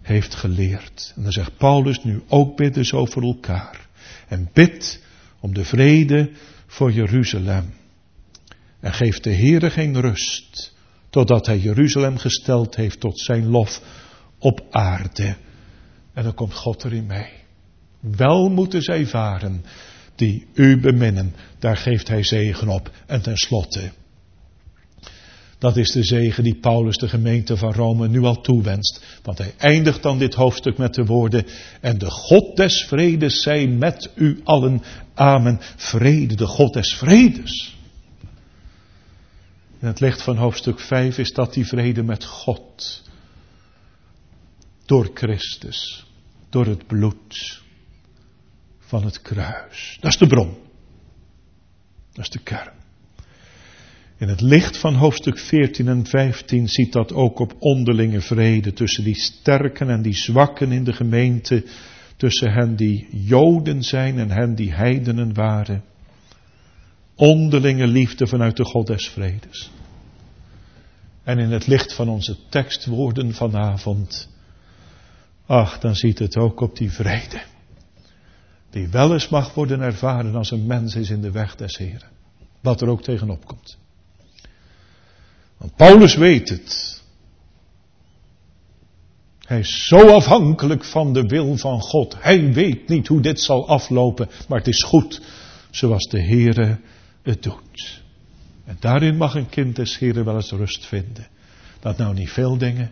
heeft geleerd. En dan zegt Paulus nu ook bidden zo voor elkaar. En bid om de vrede voor Jeruzalem. En geef de Heere geen rust, totdat hij Jeruzalem gesteld heeft tot zijn lof op aarde. En dan komt God erin mee. Wel moeten zij varen die u beminnen. Daar geeft hij zegen op. En tenslotte. Dat is de zegen die Paulus de gemeente van Rome nu al toewenst. Want hij eindigt dan dit hoofdstuk met de woorden. En de God des vredes zij met u allen. Amen. Vrede, de God des vredes. In het licht van hoofdstuk 5 is dat die vrede met God. Door Christus. Door het bloed van het kruis. Dat is de bron. Dat is de kern. In het licht van hoofdstuk 14 en 15 ziet dat ook op onderlinge vrede tussen die sterken en die zwakken in de gemeente, tussen hen die Joden zijn en hen die heidenen waren. Onderlinge liefde vanuit de God des vredes. En in het licht van onze tekstwoorden vanavond, ach, dan ziet het ook op die vrede. Die wel eens mag worden ervaren als een mens is in de weg des Heren. Wat er ook tegenop komt. Want Paulus weet het. Hij is zo afhankelijk van de wil van God. Hij weet niet hoe dit zal aflopen, maar het is goed zoals de Heere het doet. En daarin mag een kind des Heeren wel eens rust vinden. Dat nou niet veel dingen,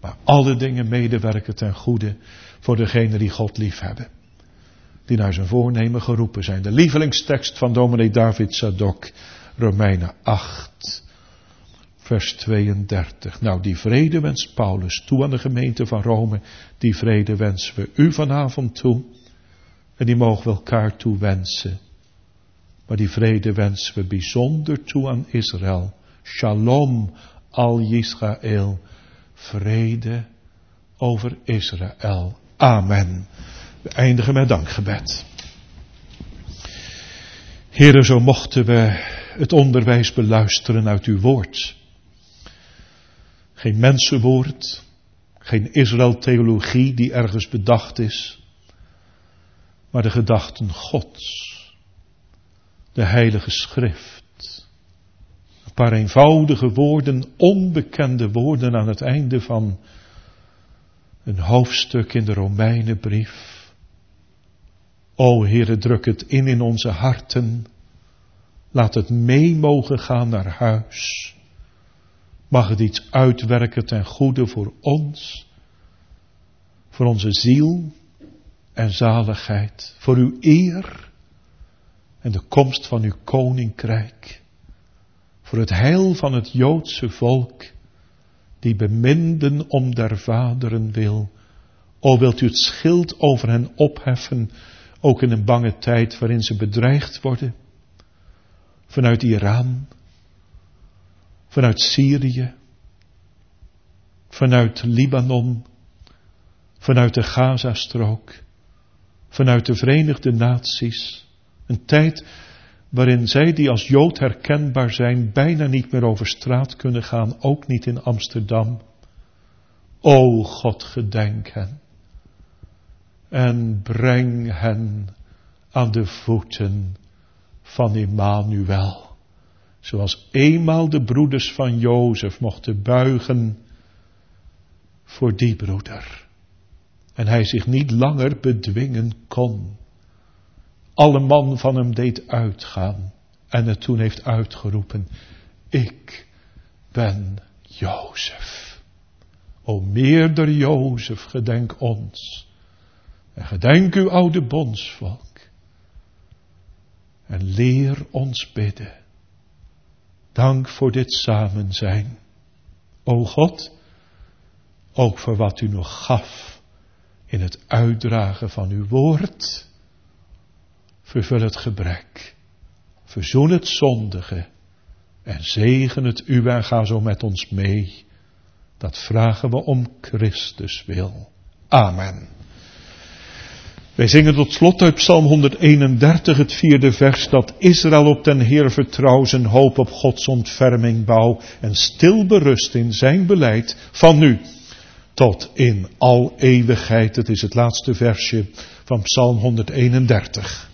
maar alle dingen medewerken ten goede voor degenen die God lief hebben. Die naar zijn voornemen geroepen zijn. De lievelingstekst van dominee David Sadok, Romeinen 8 vers 32. Nou, die vrede wenst Paulus toe aan de gemeente van Rome. Die vrede wensen we u vanavond toe. En die mogen we elkaar toe wensen. Maar die vrede wensen we bijzonder toe aan Israël. Shalom al Israël. Vrede over Israël. Amen. We eindigen met dankgebed. Heren, zo mochten we het onderwijs beluisteren uit uw woord. Geen mensenwoord, geen Israël-theologie die ergens bedacht is, maar de gedachten Gods, de Heilige Schrift. Een paar eenvoudige woorden, onbekende woorden aan het einde van een hoofdstuk in de Romeinenbrief. O Heere, druk het in in onze harten. Laat het mee mogen gaan naar huis. Mag het iets uitwerken ten goede voor ons, voor onze ziel en zaligheid, voor uw eer en de komst van uw koninkrijk, voor het heil van het Joodse volk, die beminden om der vaderen wil. O wilt u het schild over hen opheffen, ook in een bange tijd waarin ze bedreigd worden, vanuit Iran, vanuit Syrië, vanuit Libanon, vanuit de Gazastrook, vanuit de Verenigde Naties. Een tijd waarin zij die als Jood herkenbaar zijn bijna niet meer over straat kunnen gaan, ook niet in Amsterdam. O God, gedenk hen en breng hen aan de voeten van Immanuel. Zoals eenmaal de broeders van Jozef mochten buigen voor die broeder. En hij zich niet langer bedwingen kon. Alle man van hem deed uitgaan. En het toen heeft uitgeroepen. Ik ben Jozef. O meerder Jozef, gedenk ons. En gedenk uw oude bondsvolk. En leer ons bidden. Dank voor dit samen zijn. O God, ook voor wat u nog gaf in het uitdragen van uw woord. Vervul het gebrek. Verzoen het zondige. En zegen het u en ga zo met ons mee. Dat vragen we om Christus wil. Amen. Wij zingen tot slot uit Psalm 131, het vierde vers, dat Israël op den Heer vertrouw, zijn hoop op Gods ontferming bouw en stil berust in zijn beleid van nu tot in al eeuwigheid. Het is het laatste versje van Psalm 131.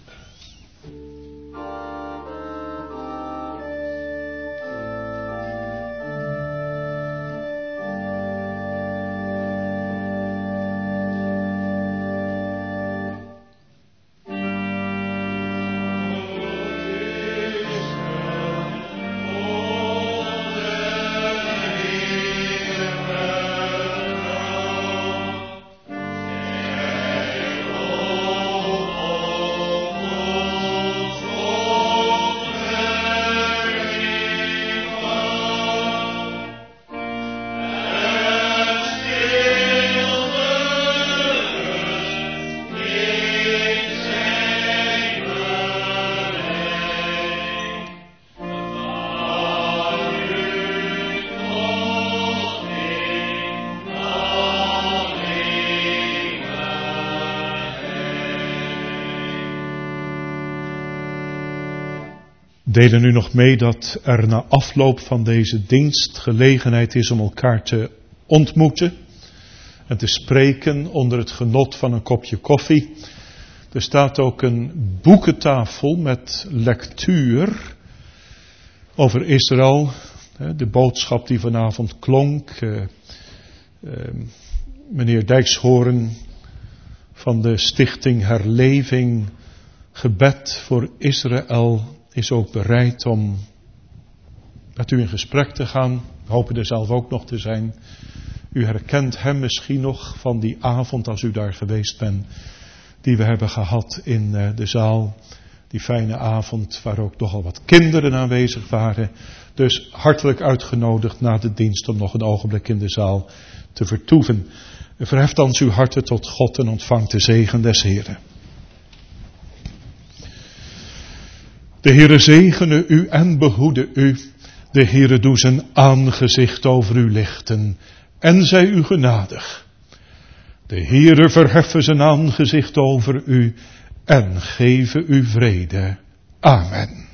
Delen nu nog mee dat er na afloop van deze dienst gelegenheid is om elkaar te ontmoeten en te spreken onder het genot van een kopje koffie. Er staat ook een boekentafel met lectuur over Israël, de boodschap die vanavond klonk. Eh, eh, meneer Dijkshoorn van de stichting Herleving, gebed voor Israël is ook bereid om met u in gesprek te gaan. We hopen er zelf ook nog te zijn. U herkent hem misschien nog van die avond als u daar geweest bent, die we hebben gehad in eh, de zaal. Die fijne avond waar ook nogal wat kinderen aanwezig waren. Dus hartelijk uitgenodigd na de dienst om nog een ogenblik in de zaal te vertoeven. Verheft dan uw harten tot God en ontvangt de zegen des Heren. De Heere zegene u en behoede u. De Heere doe zijn aangezicht over u lichten en zij u genadig. De Heere verheffen zijn aangezicht over u en geven u vrede. Amen.